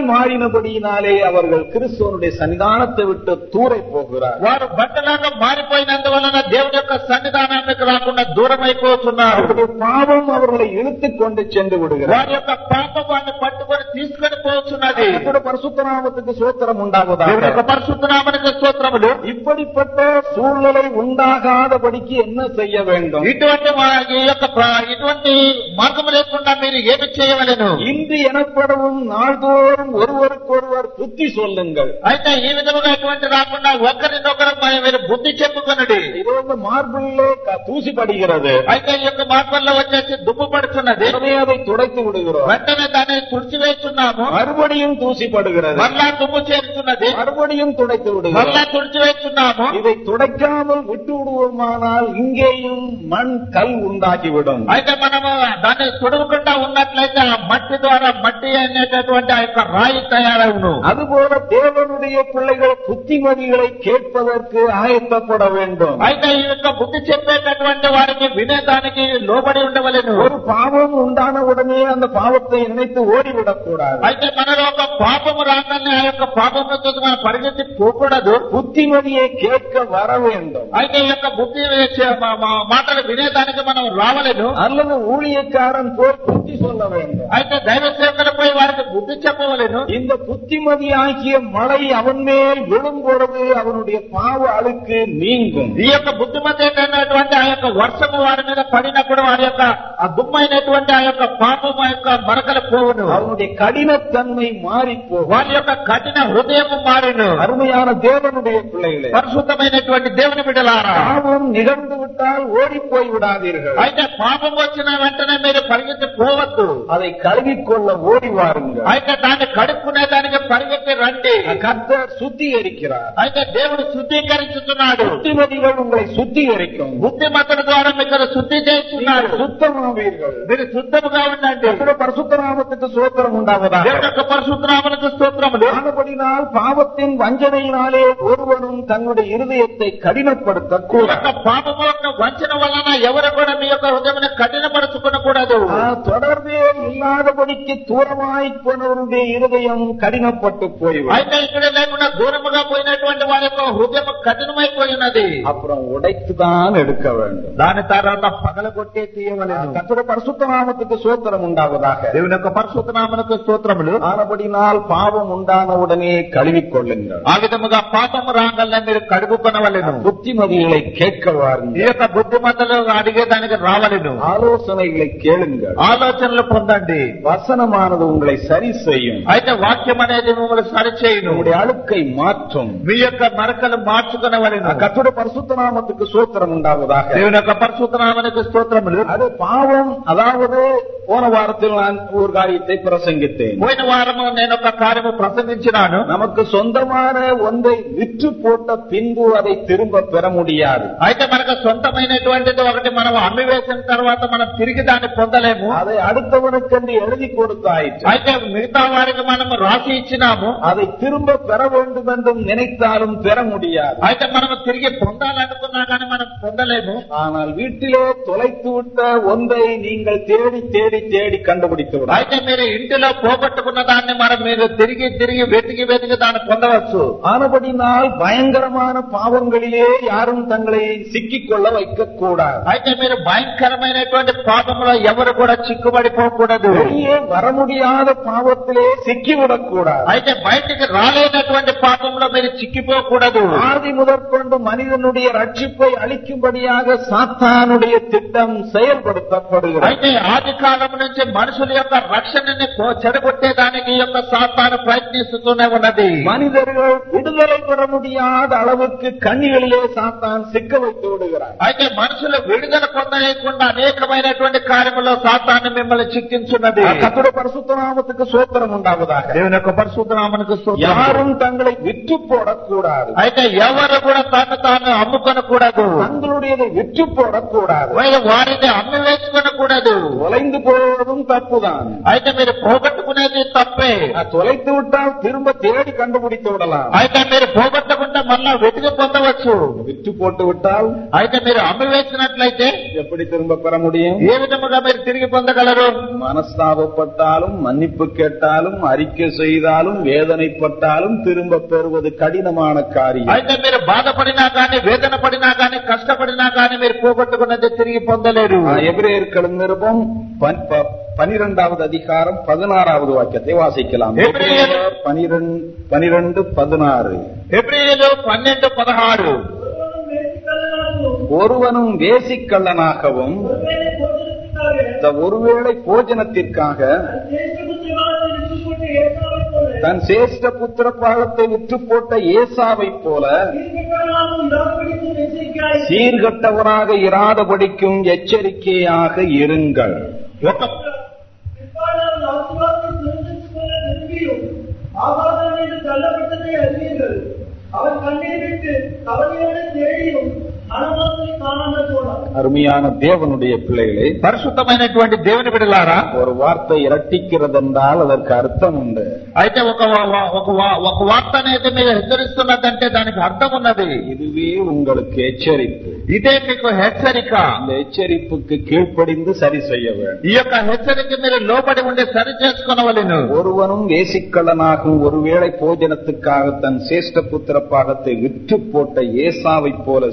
மாறினபடியினாலே அவர்கள் கிறிஸ்துவனுடைய சன்னிதானத்தை விட்டு தூரை போகிறார் వారు బట్టలాగా మారిపోయినందువలన దేవుని యొక్క సన్నిధానానికి రాకుండా దూరం అయిపోతున్నారు அவருடைய பாவம் அவர்களை இழுத்துக் கொண்டு சென்று விடுகிறார் వారి యొక్క పాపం వారిని పట్టుకొని తీసుకొని పోతున్నది கர்த்தருடைய பரிசுத்த நாமத்துக்கு சோத்திரம் దేవుని உண்டாவதாக యొక్క పరిశుద్ధనామనికి స్తోత్రములు இப்படிப்பட்ட சூழ்நிலை உண்டாகாதபடிக்கு என்ன செய்ய வேண்டும் ఇటువంటి వా- ఈ యొక్క ప్ర- ఇటువంటి మార్గం లేకుండా మీరు ఏమి చేయవలెను இன்று எனப்படவும் நாள்தோறும் ஒருவருக்கொருவர் புத்தி சொல்லுங்கள் అయితే ఈ విధముగా ఎటువంటి రాకుండా ఒకరినొకరు మరి మీరు బుద్ధి చెప్పుకొనడి இதோ இந்த மார்பிளே க- தூசி படுகிறது అయితే ఈ యొక్క మార్గంలో వచ్చేసి దుమ్ము పడుతున్నది உடனே அதை துடைத்து விடுகிறோம் వెంటనే దాన్ని తుడిచివేస్తున్నాము மறுபடியும் தூசி படுகிறது మరలా దుమ్ము చేరుతున్నది மறுபடியும் துடைத்து விடுகிறோம் మరలా తుడిచివేస్తున్నాము இதை துடைக்காமல் விட்டு விடுவோமானால் இங்கேயும் மண் கல் உண்டாகிவிடும் అయితే మనము దాన్ని తుడవకుండా ఉన్నట్లయితే ఆ మట్టి ద్వారా మట్టి అనేటటువంటి ఆ యొక్క రాయి తయారవును அதுபோல தேவனுடைய பிள்ளைகள் புத்திமதிகளை கேட்பதற்கு ஆயத்தப்பட வேண்டும் అయితే ఈ యొక్క బుద్ధి చెప్పేటటువంటి వారికి వినేదానికి లోబడి ఉండవలెను ஒரு பாவம் உண்டான உடனே அந்த பாவத்தை நினைத்து ஓடிவிடக் கூடாது అయితే మనలో ఒక పాపము రాగానే ఆ యొక్క పాపము చూసి మనం పరిగెత్తి పోకూడదు புத்திமதியை கேட்க வர வேண்டும் అయితే ఈ యొక్క బుద్ధి చే- మా- మా మాటలు వినేదానికి మనం రావలేను அல்லது ஊழியக்காரன் போய் புத்தி சொல்ல வேண்டும் అయితే దైవ సేవకులపై వారికి బుద్ధి చెప్పవలేను இந்த புத்திமதியாகிய மழை அவன் மேல் விழும் பொழுது அவனுடைய பாவ அழுக்கு நீங்கும் ఈ యొక్క బుద్ధిమతి అయినటువంటి ఆ యొక్క వర్షము వారి మీద పడినప్పుడు వారి యొక్క ఆ దుమ్మైనటువంటి ఆ యొక్క పాప పాపము యొక్క మరకలు పోవును அவனுடைய கடினத்தன்மை மாறி போகும் వారి యొక్క కఠిన హృదయము మారును அருமையான தேவனுடைய பிள்ளைகளே పరిశుద్ధమైనటువంటి దేవుని బిడ్డలారా பாவம் நிகழ்ந்து விட்டால் ஓடி போய் விடாதீர்கள் అయితే పాపం వచ్చిన వెంటనే మీరు పరిగెత్తి పోవద్దు அதை கழுவிக்கொள்ள ஓடி வாருங்கள் అయితే దాన్ని కడుక్కునే దానికి పరిగెత్తి రండి கர்த்தர் சுத்திகரிக்கிறார் అయితే దేవుడు శుద్ధీకరించుతున్నాడు புத்திமதிகள் உங்களை சுத்திகரிக்கும் బుద్ధిమతుల ద్వారా మీకు శుద్ధి చేస్తున్నాడు நீங்கள் சுத்தமாவீர்கள் మీరు శుద్ధముగా ఉండండి கர்த்தருடைய பரிசுத்த நாமத்துக்கு சோத்திரம் உண்டாவதாக దేవుని యొక్క పరిశుద్ధనామలకు స్తోత్రములు ஆனபடினால் பாவத்தின் வஞ்சனையினாலே ஒருவனும் தன்னுடைய இருதயத்தை ఈ கடினப்படுத்தக்கூடாது యొక్క పాపము యొక్క వంచన వలన ఎవరు కూడా మీ యొక్క హృదయం కఠినపరచుకునకూడదు ஆ, தொடர்பே இல்லாதபடிக்கு தூரமாய் போனவருடைய இருதயம் கடினப்பட்டு போய்விடும் అయితే ఇక్కడ లేకుండా దూరముగా పోయినటువంటి వారి యొక్క హృదయం కఠినమైపోయినది அப்புறம் உடைத்துதான் எடுக்க வேண்டும் దాని తర్వాత పగలగొట్టే తీయవలేదు கர்த்தருடைய பரிசுத்த நாமத்துக்கு சோத்திரம் உண்டாவதாக దేవుని యొక్క పరిశుద్ధనామలకు స్తోత్రములు ஆனபடினால் பாவம் உண்டான உடனே கழுவிக்கொள்ளுங்கள் ఆ విధముగా పాపము రాగల్నే మీరు కడుగుకొనవలెను புத்திமதிகளை கேட்க ఈ வாருங்கள் యొక్క బుద్ధిమంతలు అడిగేదానికి రావలెను ஆலோசனைகளை கேளுங்கள் ఆలోచనలు పొందండి வசனமானது உங்களை சரி செய்யும் అయితే వాక్యం అనేది మిమ్మల్ని సరిచేయును உங்களுடைய அழுக்கை மாற்றும் మీ యొక్క మరకలు మార్చుకునవలెను கர்த்தருடைய பரிசுத்த நாமத்துக்கு சோத்திரம் உண்டாவதாக దేవుని యొక్క పరిశుద్ధనామనికి స్తోత్రములు அது பாவம் அதாவது போன வாரத்தில் நான் ஒரு காரியத்தை பிரசங்கித்தேன் పోయిన వారము నేను ఒక కార్యము ప్రసంగించినాను நமக்கு சொந்தமான ஒன்றை விற்று போட்ட பின்பு அதை திரும்ப பெற முடியாது అయితే మనకు సొంతమైనటువంటిది ఒకటి మనం అమ్మి వేసిన తర్వాత మనం తిరిగి దాన్ని పొందలేము அதை அடுத்தவனுக்கென்று எழுதி கொடுத்தாயிற்று అయితే మిగతా వారికి మనం రాసి ఇచ్చినాము அதை திரும்ப பெற வேண்டும் என்றும் நினைத்தாலும் பெற முடியாது అయితే మనం తిరిగి పొందాలనుకున్నా కానీ మనం పొందలేము ஆனால் வீட்டிலே தொலைத்து விட்ட ஒன்றை நீங்கள் தேடி தேடி தேடி கண்டுபிடித்து விட అయితే మీరు ఇంటిలో పోగొట్టుకున్న దాన్ని మనం మీరు తిరిగి తిరిగి వెతికి వెతికి దాన్ని పొందవచ్చు ஆனபடினால் பயங்கரமான பாவங்களிலே யாரும் தங்களை சிக்கிக்கொள்ள வைக்கக்கூடாது అయితే మీరు భయంకరమైనటువంటి పాపంలో ఎవరు కూడా చిక్కుబడిపోకూడదు வெளியே வர முடியாத பாவத்திலே சிக்கிவிடக்கூடாது అయితే బయటికి రాలేనటువంటి పాపంలో మీరు చిక్కిపోకూడదు ஆதி முதற்கொண்டு மனிதனுடைய ரட்சிப்பை அளிக்கும்படியாக சாத்தானுடைய திட்டம் செயல்படுத்தப்படுகிறது అయితే ఆది కాలం నుంచి మనుషుల యొక్క రక్షణని కో- చెడగొట్టేదానికి ఈ యొక్క సాతాను ప్రయత్నిస్తూనే ఉన్నది மனிதர்கள் விடுதலை பெற முடியாத அளவுக்கு கண்ணிகளிலே சாத்தான் சிக்க வைத்து விடுகிறார் అయితే మనుషులు విడుదల పొందలేకుండా అనేకమైనటువంటి కార్యములో సాతాను మిమ్మల్ని చిక్కించున్నది கத்துட பரிசுத்த நாமத்துக்கு சோத்திரம் உண்டாவதாக దేవుని యొక్క పరిశుద్ధనామనికి స్తోత్రం. யாரும் தங்களை விற்று போடக்கூடாது అయితే ఎవరు కూడా తను తాను అమ్ముకొనకూడదు தங்களுடையதை விற்று போடக்கூடாது మీరు వారిని అమ్మి వేసుకొనకూడదు தொலைந்து போவதும் தப்புதான் అయితే మీరు పోగొట్టుకునేది తప్పే அது தொலைத்து விட்டால் திரும்ப தேடி கண்டுபிடித்து விடலாம் అయితే మీరు పోగొట్టకుండా మళ్ళా వెతికి పొందవచ్చు விற்று போட்டு விட்டால் అయితే మీరు అమ్మి వేసినట్లయితే எப்படி திரும்ப பெற முடியும் ఏ విధముగా మీరు తిరిగి పొందగలరు மனஸ்தாபப்பட்டாலும் மன்னிப்பு கேட்டாலும் அறிக்கை செய்தாலும் வேதனைப்பட்டாலும் திரும்ப பெறுவது கடினமான காரியம் అయితే మీరు బాధపడినా కానీ వేదన పడినా కానీ కష్టపడినా కానీ మీరు పోగొట్టుకున్నది తిరిగి పొందలేరు எபிரேயர்கள் நிருபம் பன்- ப- பனிரெண்டாவது அதிகாரம் பதினாறாவது வாக்கியத்தை வாசிக்கலாம் எபிரேயர் பனிரெண்டு பனிரெண்டு பதினாறு ఏప్రిల్ పన్నెండు పదహారు ஒருவனும் வேசிக்கல்லனாகவும் ஒருவனும் வேசிக்கல்லனாகவும் ஒருவேளை போஜனத்துக்காக இந்த ஒருவேளை போஜனத்திற்காக தன் சேஷ்ட புத்திர பாகத்தை விற்று போட்ட ஏசாவைப் போல இராதபடிக்கும் சீர்கட்டவராக இராதபடிக்கும் எச்சரிக்கையாக இருங்கள். அவன் கண்ணீர் விட்டு கவலையோடு தேடியும் மனமாசலை காணாமல் போனான் அருமையான தேவனுடைய பிள்ளைகளே పరిశుద్ధమైనటువంటి దేవుని బిడలారా ஒரு வார்த்தை இரட்டிக்கிறதென்றால் அதற்கு அர்த்தம் உண்டு అయితే ఒక వా- ఒక వా- ఒక వార్త అనేది మీరు హెచ్చరిస్తున్నదంటే దానికి అర్థం ఉన్నది இதுவே உங்களுக்கு எச்சரிப்பு ఇదే మీకు హెచ్చరిక அந்த எச்சரிப்புக்கு கீழ்ப்படிந்து சரி செய்ய வேண்டும் ఈ యొక్క హెచ్చరిక మీరు లోబడి ఉండి సరి చేసుకునవలను ஒருவனும் வேசிக்கல்லனாகும் ஒருவேளை போஜனத்துக்காக தன் சேஷ்ட புத்திர பாகத்தை விற்று போட்ட ஏசாவைப் போல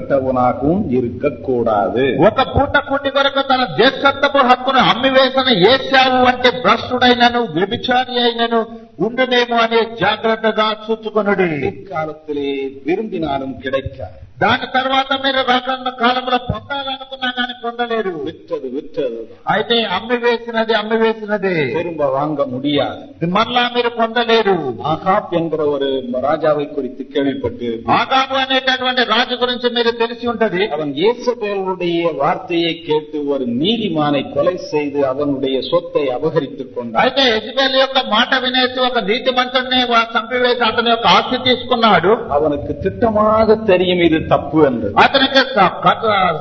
சீர்கட்டவனாகவும் இருக்கக்கூடாது ఒక పూట కూటి కొరకు తన జ్యేష్ఠత్వపు హక్కును అమ్మివేసిన ఏసావు అంటే భ్రష్టుడైనను వ్యభిచారి అయినను ఉండునేమో అనే జాగ్రత్తగా చూచుకొనుడి பிற்காலத்திலே விரும்பினாலும் கிடைக்காது దాని తర్వాత మీరు రాకన్న కాలంలో పొందాలనుకున్నా కానీ పొందలేరు விற்றது விற்றது అయితే అమ్మి వేసినది అమ్మి వేసినదే திரும்ப வாங்க முடியாது మరలా మీరు పొందలేరు ஆகாப் என்கிற ஒரு ராஜாவை குறித்து கேள்விப்பட்டு ఆగాబు అనేటటువంటి రాజు గురించి మీరు తెలిసి ఉంటది அவன் இயேசபேலுடைய வார்த்தையை கேட்டு ஒரு நீதிமானை கொலை செய்து அவனுடைய சொத்தை அபகரித்துக் கொண்டான் అయితే యజ్బేల్ యొక్క మాట వినేసి ఒక నీతి మంత్రుడిని చంపివేసి అతని యొక్క ఆస్తి తీసుకున్నాడు அவனுக்கு திட்டமாக தெரியும் இது தப்பு என்று అతనికి స- క-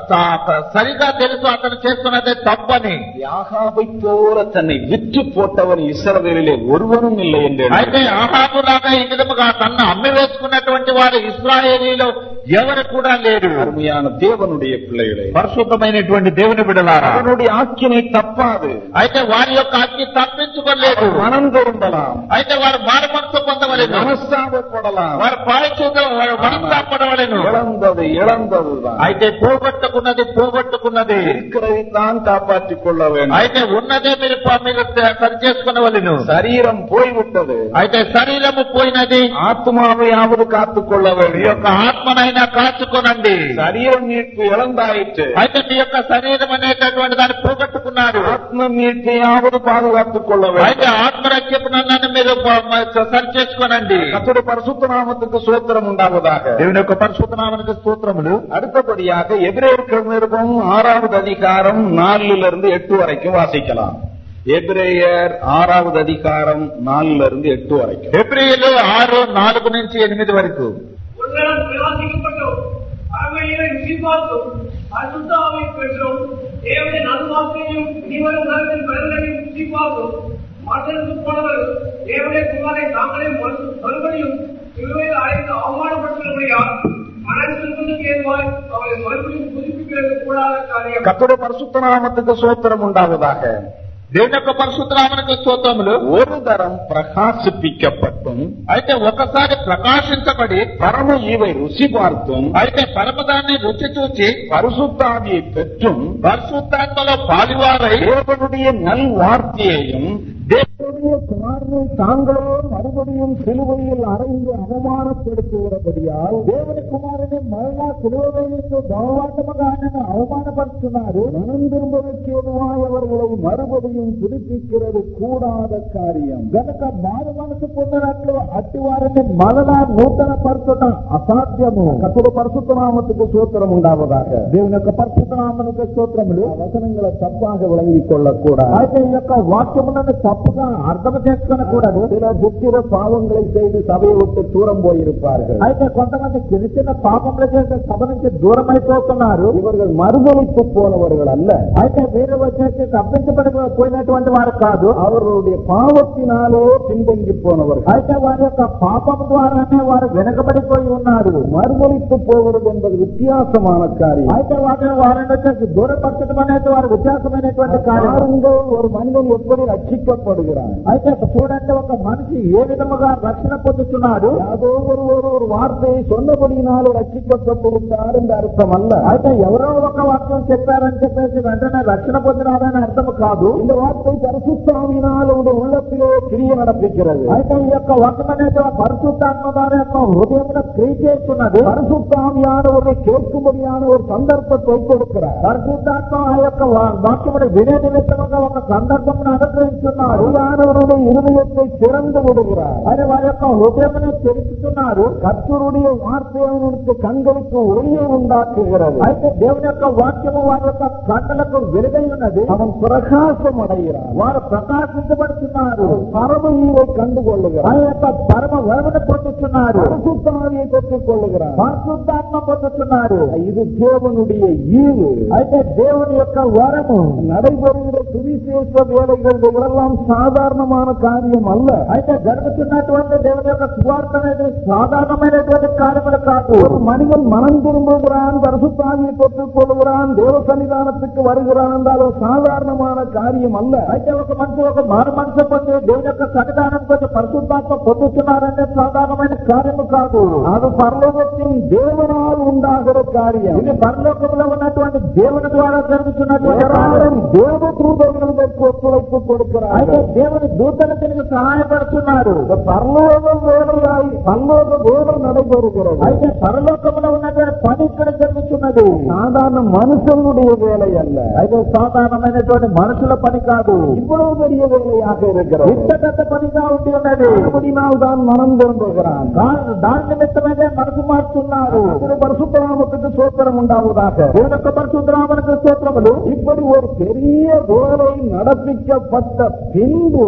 స- సరిగా తెలుసు అతను చేస్తున్నది తప్పని யாகாவை போல தன்னை விற்று போட்டவன் இஸ்ரவேலிலே ஒருவனும் இல்லை என்று అయితే ఆహాబు లాగా ఈ విధముగా తన్ను అమ్మి వేసుకున్నటువంటి వారు ఇస్రాయేలీలో ఎవరు కూడా లేరు அருமையான தேவனுடைய பிள்ளைகளே పరిశుద్ధమైనటువంటి దేవుని బిడలారా அவனுடைய ஆக்கினை தப்பாது అయితే వారి యొక్క అగ్ని తప్పించుకోలేదు மனம் திரும்பலாம் అయితే వారు మారు మనసు పొందవలేదు மனஸ்தாபப்படலாம் వారు పాయచూతం వారు మనస్తాపడవలేను இழந்தது இழந்ததுதான் అయితే పోగొట్టుకున్నది పోగొట్టుకున్నది இருக்கிறதை தான் காப்பாற்றிக் கொள்ள வேண்டும் అయితే ఉన్నదే మీరు ప- మీరు సరి చేసుకునవలను சரீரம் போய்விட்டது అయితే శరీరము పోయినది ஆத்மாவையாவது காத்துக் கொள்ள మీ வேண்டும் యొక్క ఆత్మనైనా కాచుకోనండి சரீரம் மீட்பு இழந்தாயிற்று అయితే మీ యొక్క శరీరం అనేటటువంటి దాన్ని పోగొట్టుకున్నారు ஆத்ம மீட்பையாவது பாதுகாத்துக் கொள்ள అయితే வேண்டும் ఆత్మరక్షణను మీరు ప- మ- సరి చేసుకోనండి கத்துடைய பரிசுத்த நாமத்துக்கு சோத்திரம் உண்டாவதாக దేవుని యొక్క పరిశుద్ధనామానికి స్తోత్రములు அடுத்தபடியாக எபிரேயர்கள் நிருபம் ஆறாவது அதிகாரம் நாலுல இருந்து எட்டு வரைக்கும் வாசிக்கலாம் எபிரேயர் ஆறாவது அதிகாரம் நாலுல இருந்து எட்டு வரைக்கும் ఏప్రిల్ ఆరు నాలుగు నుంచి ఎనిమిది వరకు ஒருவரால் பிரகாசிக்கப்பட்டோம். அரமையை ருசி பார்த்தோம். அசுத்தாவை பெற்றோம். தேவையை நல்வாக்கையும் இனிவரும் நலத்தின் பலனையும் ருசி பார்த்தோம். மற்றொன்று போனவர் தேவனை குமாரை தாங்களே மறுபடியும் சிலுவையில் அழைத்து அவமானப்படுத்தினபடியால் கத்தோட பரிசுத்த நாமத்துக்கு சோத்திரம் உண்டாவதாக. దేవుని యొక్క పరిశుద్ధనామానికి స్తోత్రములు ஒரு தரம் பிரகாசிப்பிக்கப்பட்டும் అయితే ఒకసారి ప్రకాశించబడి பரம ஈவை ருசி பார்த்தும் అయితే పరమదాన్ని రుచి చూచి பரிசுத்தாவியை பெற்றும் పరిశుద్ధాత్మలో పాలివారై தேவனுடைய நல் வார்த்தையையும் தேவனுடைய குமாரனை தாங்களோ மறுபடியும் சிலுவையில் அறைந்து அவமானப்படுத்துகிறபடியால் தேவன குமாரனை మరలా కులోవేయతో భావాత్మగా ఆయనను అవమానపరుస్తున్నారు మనం తిరుம்ப வைக்கிறதுமாய் அவர்களை மறுபடியும் புதுப்பிக்கிறது கூடாத காரியம் గనక మారు మనసు పొందినట్లు అట్టి వారిని మరలా నూతన పరచడం అసాధ్యము కతుడు పరిశుద్ధనామத்துக்கு சோத்திரம் உண்டாவதாக தேவன் యొక్క పరిశుద్ధనామனுக்கு సోత్రములు వచనங்களை తప్పాக విளంగి కొల్లకూడదు అయితే ఈ యొక్క వాక్యములను తప్ప తప్పుగా అర్థం చేసుకునకూడదు சில புத்திர பாவங்களை செய்து சபையை விட்டு தூரம் போயிருப்பார்கள் అయితే కొంతమంది చిన్న చిన్న పాపములు చేసే సభ నుంచి దూరం అయిపోతున్నారు இவர்கள் மறுதளித்து போனவர்கள் அல்ல అయితే వీరు వచ్చేసి తప్పించబడి పోయినటువంటి వారు కాదు அவர்களுடைய பாவத்தினாலே பின்தங்கி போனவர்கள் అయితే వారి యొక్క పాపం ద్వారానే వారు వెనకబడిపోయి ఉన్నారు மறுதளித்து போகிறது என்பது வித்தியாசமான காரியம் అయితే వాటిని వారిని వచ్చేసి దూరపరచడం అనేది వారి వ్యత్యాసమైనటువంటి కార్యం பாருங்கள் ஒரு மனிதன் எப்படி ரட்சிக்கப்படுகிறான் అయితే చూడండి ఒక మనిషి ఏ విధముగా రక్షణ పొందుతున్నాడు யாதோ ஒருவர் ஒரு வார்த்தையை சொன்னபடியினால் ரட்சிக்கப்பட்டிருந்தார் என்ற அர்த்தம் அல்ல అయితే ఎవరో ఒక వాక్యం చెప్పారని చెప్పేసి వెంటనే రక్షణ పొందినారని అర్థం కాదు இந்த வார்த்தை பரிசுத்தாவினால் உடைய உள்ளத்திலே கிரிய நடப்பிக்கிறது అయితే ఈ యొక్క వాక్యం అనేది పరిశుద్ధాత్మ ద్వారా యొక్క హృదయంలో క్రియ చేస్తున్నది பரிசுத்தாவியானவரை கேட்கும்படியான ஒரு சந்தர்ப்பத்தை கொடுக்கிறார் పరిశుద్ధాత్మ ఆ యొక్క వా- వాక్యమును వినే నిమిత్తముగా ఒక సందర్భమును అనుగ్రహిస్తున్నారు அறியானவருடைய இருதயத்தை திறந்து விடுகிறார் అని వారి యొక్క హృదయమును తెరుచుతున్నారు கர்த்தருடைய வார்த்தை அவனுக்கு கண்களுக்கு ஒளியை உண்டாக்குகிறது అయితే దేవుని యొక్క వాక్యము వారి యొక్క కన్నులకు వెలుగై ఉన్నది அவன் பிரகாசம் அடைகிறான் వారు ప్రకాశించబడుతున్నారు பரம ஈவை ఆ கண்டுகொள்ளுகிறான் యొక్క పరమ వరమును పొందుతున్నారు பரிசுத்தாவியை பெற்றுக் கொள்ளுகிறான் పరిశుద్ధాత్మ పొందుతున్నారు இது தேவனுடைய ஈவு అయితే దేవుని యొక్క వరము நடைபெறுகிற சுவிசேஷ வேலைகள் இதெல்லாம் சாதாரணமான காரியம் அல்ல అయితే జరుగుతున్నటువంటి దేవుని యొక్క సువార్త అనేది సాధారణమైనటువంటి కార్యములు కాదు ஒரு மனிதன் மனம் திரும்புகிறான் பரிசுத்தாவியை பெற்றுக் கொள்கிறான் தேவ சன்னிதானத்துக்கு வருகிறான் என்றால் அது சாதாரணமான காரியம் அல்ல అయితే ఒక మనిషి ఒక మారు మనసు పొంది దేవుని యొక్క సన్నిధానం కొంచెం పరిశుద్ధాత్మ పొందుతున్నారంటే సాధారణమైన కార్యము కాదు அது பரலோகத்தின் தேவனால் உண்டாகிற காரியம் ఇది పరలోకంలో ఉన్నటువంటి దేవుని ద్వారా జరుగుతున్నటువంటి కార్యం எல்லாரும் தேவ దేవుని దూతను తిరిగి సహాయపడుతున్నాడు పరలోకం ఓడరాయి పరలోక ఓడర్ నడగోరుకోరు అయితే పరలోకంలో ఉన్నటువంటి పని ఇక్కడ జరుగుతున్నది సాధారణ మనుషులుడి వేలయల్ల అయితే సాధారణమైనటువంటి మనుషుల పని కాదు ఇప్పుడు పెరిగే వేలయాక ఇరుగ్గిற ఇంత పెద్ద పనిగా ఉండి ఉన్నది మనం దొరకొకరా దాని నిమిత్తమైతే మనసు మారుతున్నారు పరిశుభ్రామకు பரிசுத்தநாமத்துக்கு சோத்திரம் உண்டாவதாக దేవుని యొక్క పరిశుద్ధరామనికి స్తోత్రములు இப்படி ஒரு பெரிய வேலை நடப்பிக்கப்பட்ட பின்பு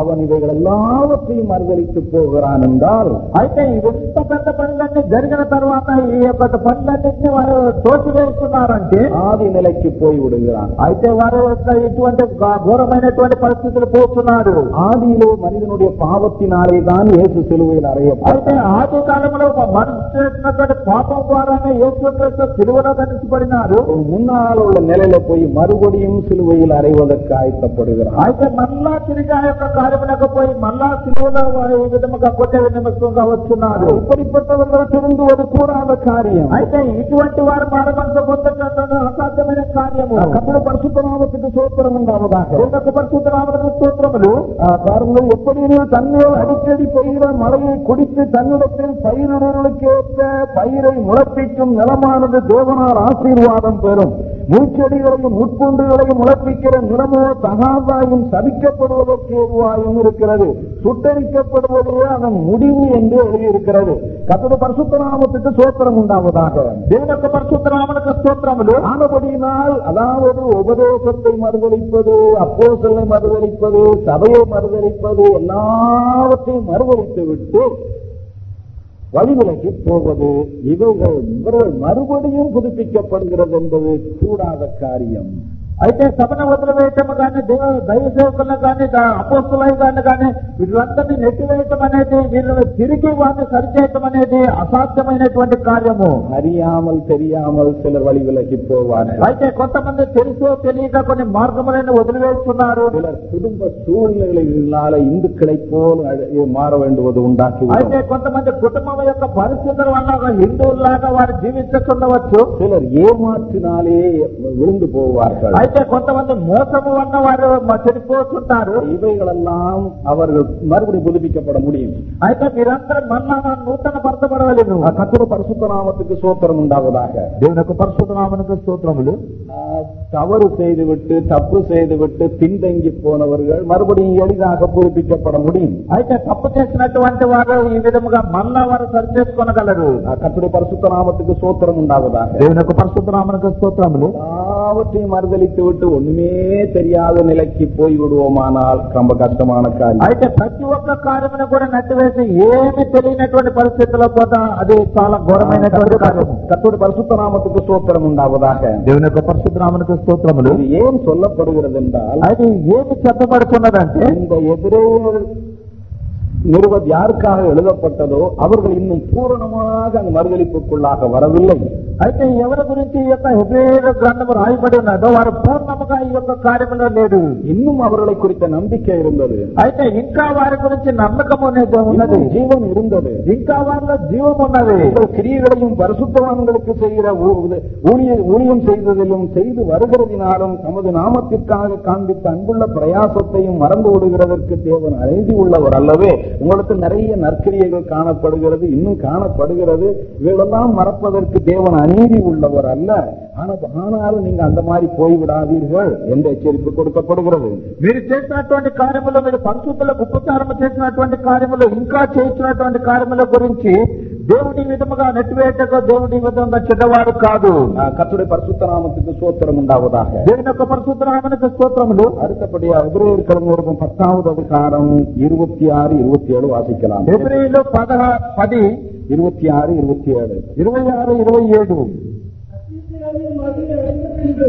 அவன் இவைகள் எல்லாவற்றையும் மறுதளித்து போகிறான் என்றால் అయితే ఇంత పెద్ద పనులన్నీ జరిగిన తర్వాత ఈ యొక్క పనులన్నింటినీ వారు తోసివేస్తున్నారంటే ஆதி நிலைக்கு போய் விடுகிறான் అయితే వారు యొక్క ఇటువంటి ఘ- ఘోరమైనటువంటి పరిస్థితులు పోతున్నారు ஆதியிலே மனிதனுடைய பாவத்தினாலே தான் இயேசு சிலுவையில் అయితే அறையப்பட்டார் ఆది కాలంలో ఒక మనిషి చేసినటువంటి పాపం ద్వారానే యేసు క్రీస్తు సిలువలో ధరించబడినారు முன்னால் உள்ள நிலையில போய் மறுபடியும் சிலுவையில் அறைவதற்கு ஆயத்தப்படுகிறான் అయితే మళ్ళా తిరిగి ఆ యొక్క కార్యములకు పోయి మళ్ళా సిలువలో వారు ఈ విధముగా కొట్టే నిమిత్తంగా వచ్చున్నారు இப்படிப்பட்டவர்கள் திருந்துவது கூடாத காரியம் అయితే ఇటువంటి వారు మారమనసు పొందటం అసాధ్యమైన కార్యము கத்திர பரிசுத்தநாமத்துக்கு சோத்திரம் உண்டாவதாக దేవునికి పరిశుద్ధ రామకు స్తోత్రములు ஆ, பாருங்கள் எப்படி தண்ணீர் அடிக்கடி பெய்கிற மழையை குடித்து தன்னிடத்தில் பயிரிடுவர்களுக்கு ஏற்ற பயிரை முளைப்பிக்கும் என்று தேவனால் ஆசீர்வாதம் பெறும். முச்செடிகளையும் முட்புண்டுகளையும் முளப்பிக்கிற நிலமோ தகாதாயும் சபிக்கப்படுவதற்கு ஏதுவாயும் இருக்கிறது. சுட்டரிக்கப்படுவதே அதன் முடிவு என்று எழுதியிருக்கிறது. கத்தது பரிசுத்தராமத்துக்கு சோத்திரம் உண்டாவதாக. தேவனுக்கு பரிசுத்தராமனுக்கு சோத்திரம் ஆனபடியினால் அதாவது உபதேசத்தை மறுதளிப்பது அப்போ மறுதளிப்பது சபையை மறுதளிப்பது எல்லாவற்றையும் மறுதளித்து விட்டு வழிவிலகி போவது இவைகள் இவர்கள் மறுபடியும் புதுப்பிக்கப்படுகிறது என்பது கூடாத காரியம். అయితే సభను వదిలివేయటం కానీ దేవ దైవ సేవకులను కానీ అపోస్తులను కానీ వీళ్ళందరినీ నెట్టివేయటం అనేది వీళ్ళని తిరిగి వారిని సరిచేయటం అనేది అసాధ్యమైనటువంటి కార్యము அறியாமல் தெரியாமல் சிலர் வழி விலகி போவார்கள் అయితే కొంతమంది తెలుసో తెలియక కొన్ని మార్గములను వదిలివేస్తున్నారు சிலர் குடும்ப சூழ்நிலைகளினால இந்துக்களை போல் அழ- மாற வேண்டுவது உண்டாக்கி అయితే కొంతమంది కుటుంబం యొక్క పరిస్థితుల వల్ల ఒక హిందువుల్లాగా వారు జీవించుతుండవచ్చు சிலர் ஏமாற்றினாலே விழுந்து போவார்கள் అయితే కొంతమంది మోసము వల్ల వారు మ- చెడిపోతుంటారు இவைகளெல்லாம் அவர்கள் மறுபடியும் புதுப்பிக்கப்பட முடியும் అయితే మీరందరూ మళ్ళా నూతన పరచబడవలేదు கத்திர பரிசுத்த நாமத்துக்கு சோத்திரம் உண்டாவதாக దేవుని యొక్క పరిశుద్ధనామనికి స్తోత్రములు ஆஹ், தவறு செய்துவிட்டு தப்பு செய்துவிட்டு பின்தங்கி போனவர்கள் மறுபடியும் எளிதாக புதுப்பிக்கப்பட முடியும் అయితే తప్పు చేసినటువంటి వారు ఈ విధముగా మళ్ళా వారు సరి చేసుకోనగలరు கத்திர பரிசுத்த நாமத்துக்கு சோத்திரம் உண்டாவதாக దేవుని యొక్క పరిశుద్ధనామనికి స్తోత్రములు எல்லாவற்றையும் மறுதளித்து விட்டு ஒண்ணுமே தெரியாத நிலைக்கு போய் விடுவோமானால் ரொம்ப கஷ்டமான காரியம் అయితే ప్రతి ఒక్క కార్యమును కూడా నట్టివేసి ఏమి తెలియనటువంటి పరిస్థితుల్లో పోతా అది చాలా ఘోరమైనటువంటి కార్యము கத்தோட பரிசுத்த நாமத்துக்கு சோத்திரம் உண்டாவதாக దేవుని యొక్క పరిశుద్ధనామనికి స్తోత్రములు இது ஏன் சொல்லப்படுகிறது என்றால் అది ఏమి చెప్పబడుతున్నదంటే இந்த எதிரேயர் நிறுவது யாருக்காக எழுதப்பட்டதோ அவர்கள் இன்னும் பூரணமாக அந்த மறுதளிப்புக்குள்ளாக வரவில்லை అయితే ఎవరి గురించి ఈ యొక్క హెబ్రేయ గ్రంథము రాయబడి ఉన్నదో వారు పూర్ణముగా ఈ యొక్క కార్యములో లేడు இன்னும் அவர்களை குறித்த நம்பிக்கை இருந்தது అయితే ఇంకా వారి గురించి నమ్మకం అనేది ఉన్నది இன்னும் ஜீவன் இருந்தது ఇంకా వారిలో జీవం ఉన్నది உங்கள் கிரியைகளையும் பரிசுத்தவான்களுக்கு செய்கிற ஊ- ஊழிய ஊழியம் செய்ததிலும் செய்து வருகிறதினாலும் தமது நாமத்திற்காக காண்பித்த அன்புள்ள பிரயாசத்தையும் மறந்து விடுகிறதற்கு தேவன் அழைதி உள்ளவர் அல்லவே உங்களுக்கு நிறைய நற்கிரியைகள் காணப்படுகிறது இன்னும் காணப்படுகிறது இவைகளெல்லாம் மறப்பதற்கு தேவன் அநீதி உள்ளவர் அல்ல ஆனா- ஆனாலும் நீங்க அந்த மாதிரி போய்விடாதீர்கள் என்ற எச்சரிப்பு கொடுக்கப்படுகிறது మీరు చేసినటువంటి కార్యములు మీరు పరిశుద్ధులకు ఉపచారం చేసినటువంటి కార్యములు ఇంకా చేసినటువంటి కార్యముల గురించి దేవుడి విధముగా నెట్టివేయటకు దేవుడి విధంగా చెడ్డవాడు కాదు ஆஹ் கர்த்தருடைய பரிசுத்த நாமத்துக்கு சோத்திரம் உண்டாவதாக దేవుని యొక్క పరిశుద్ధరామనికి స్తోత్రములు அடுத்தபடியா எபிரேயர் கலந்து பத்தாவது அதிகாரம் இருபத்தி ஆறு இருபத்தி இருபத்தி ஏழு வாசிக்கலாம் எதிரியில பதி. இருபத்தி ஆறு இருபத்தி ஏழு இருபத்தி ஆறு இருபத்தி ஏழு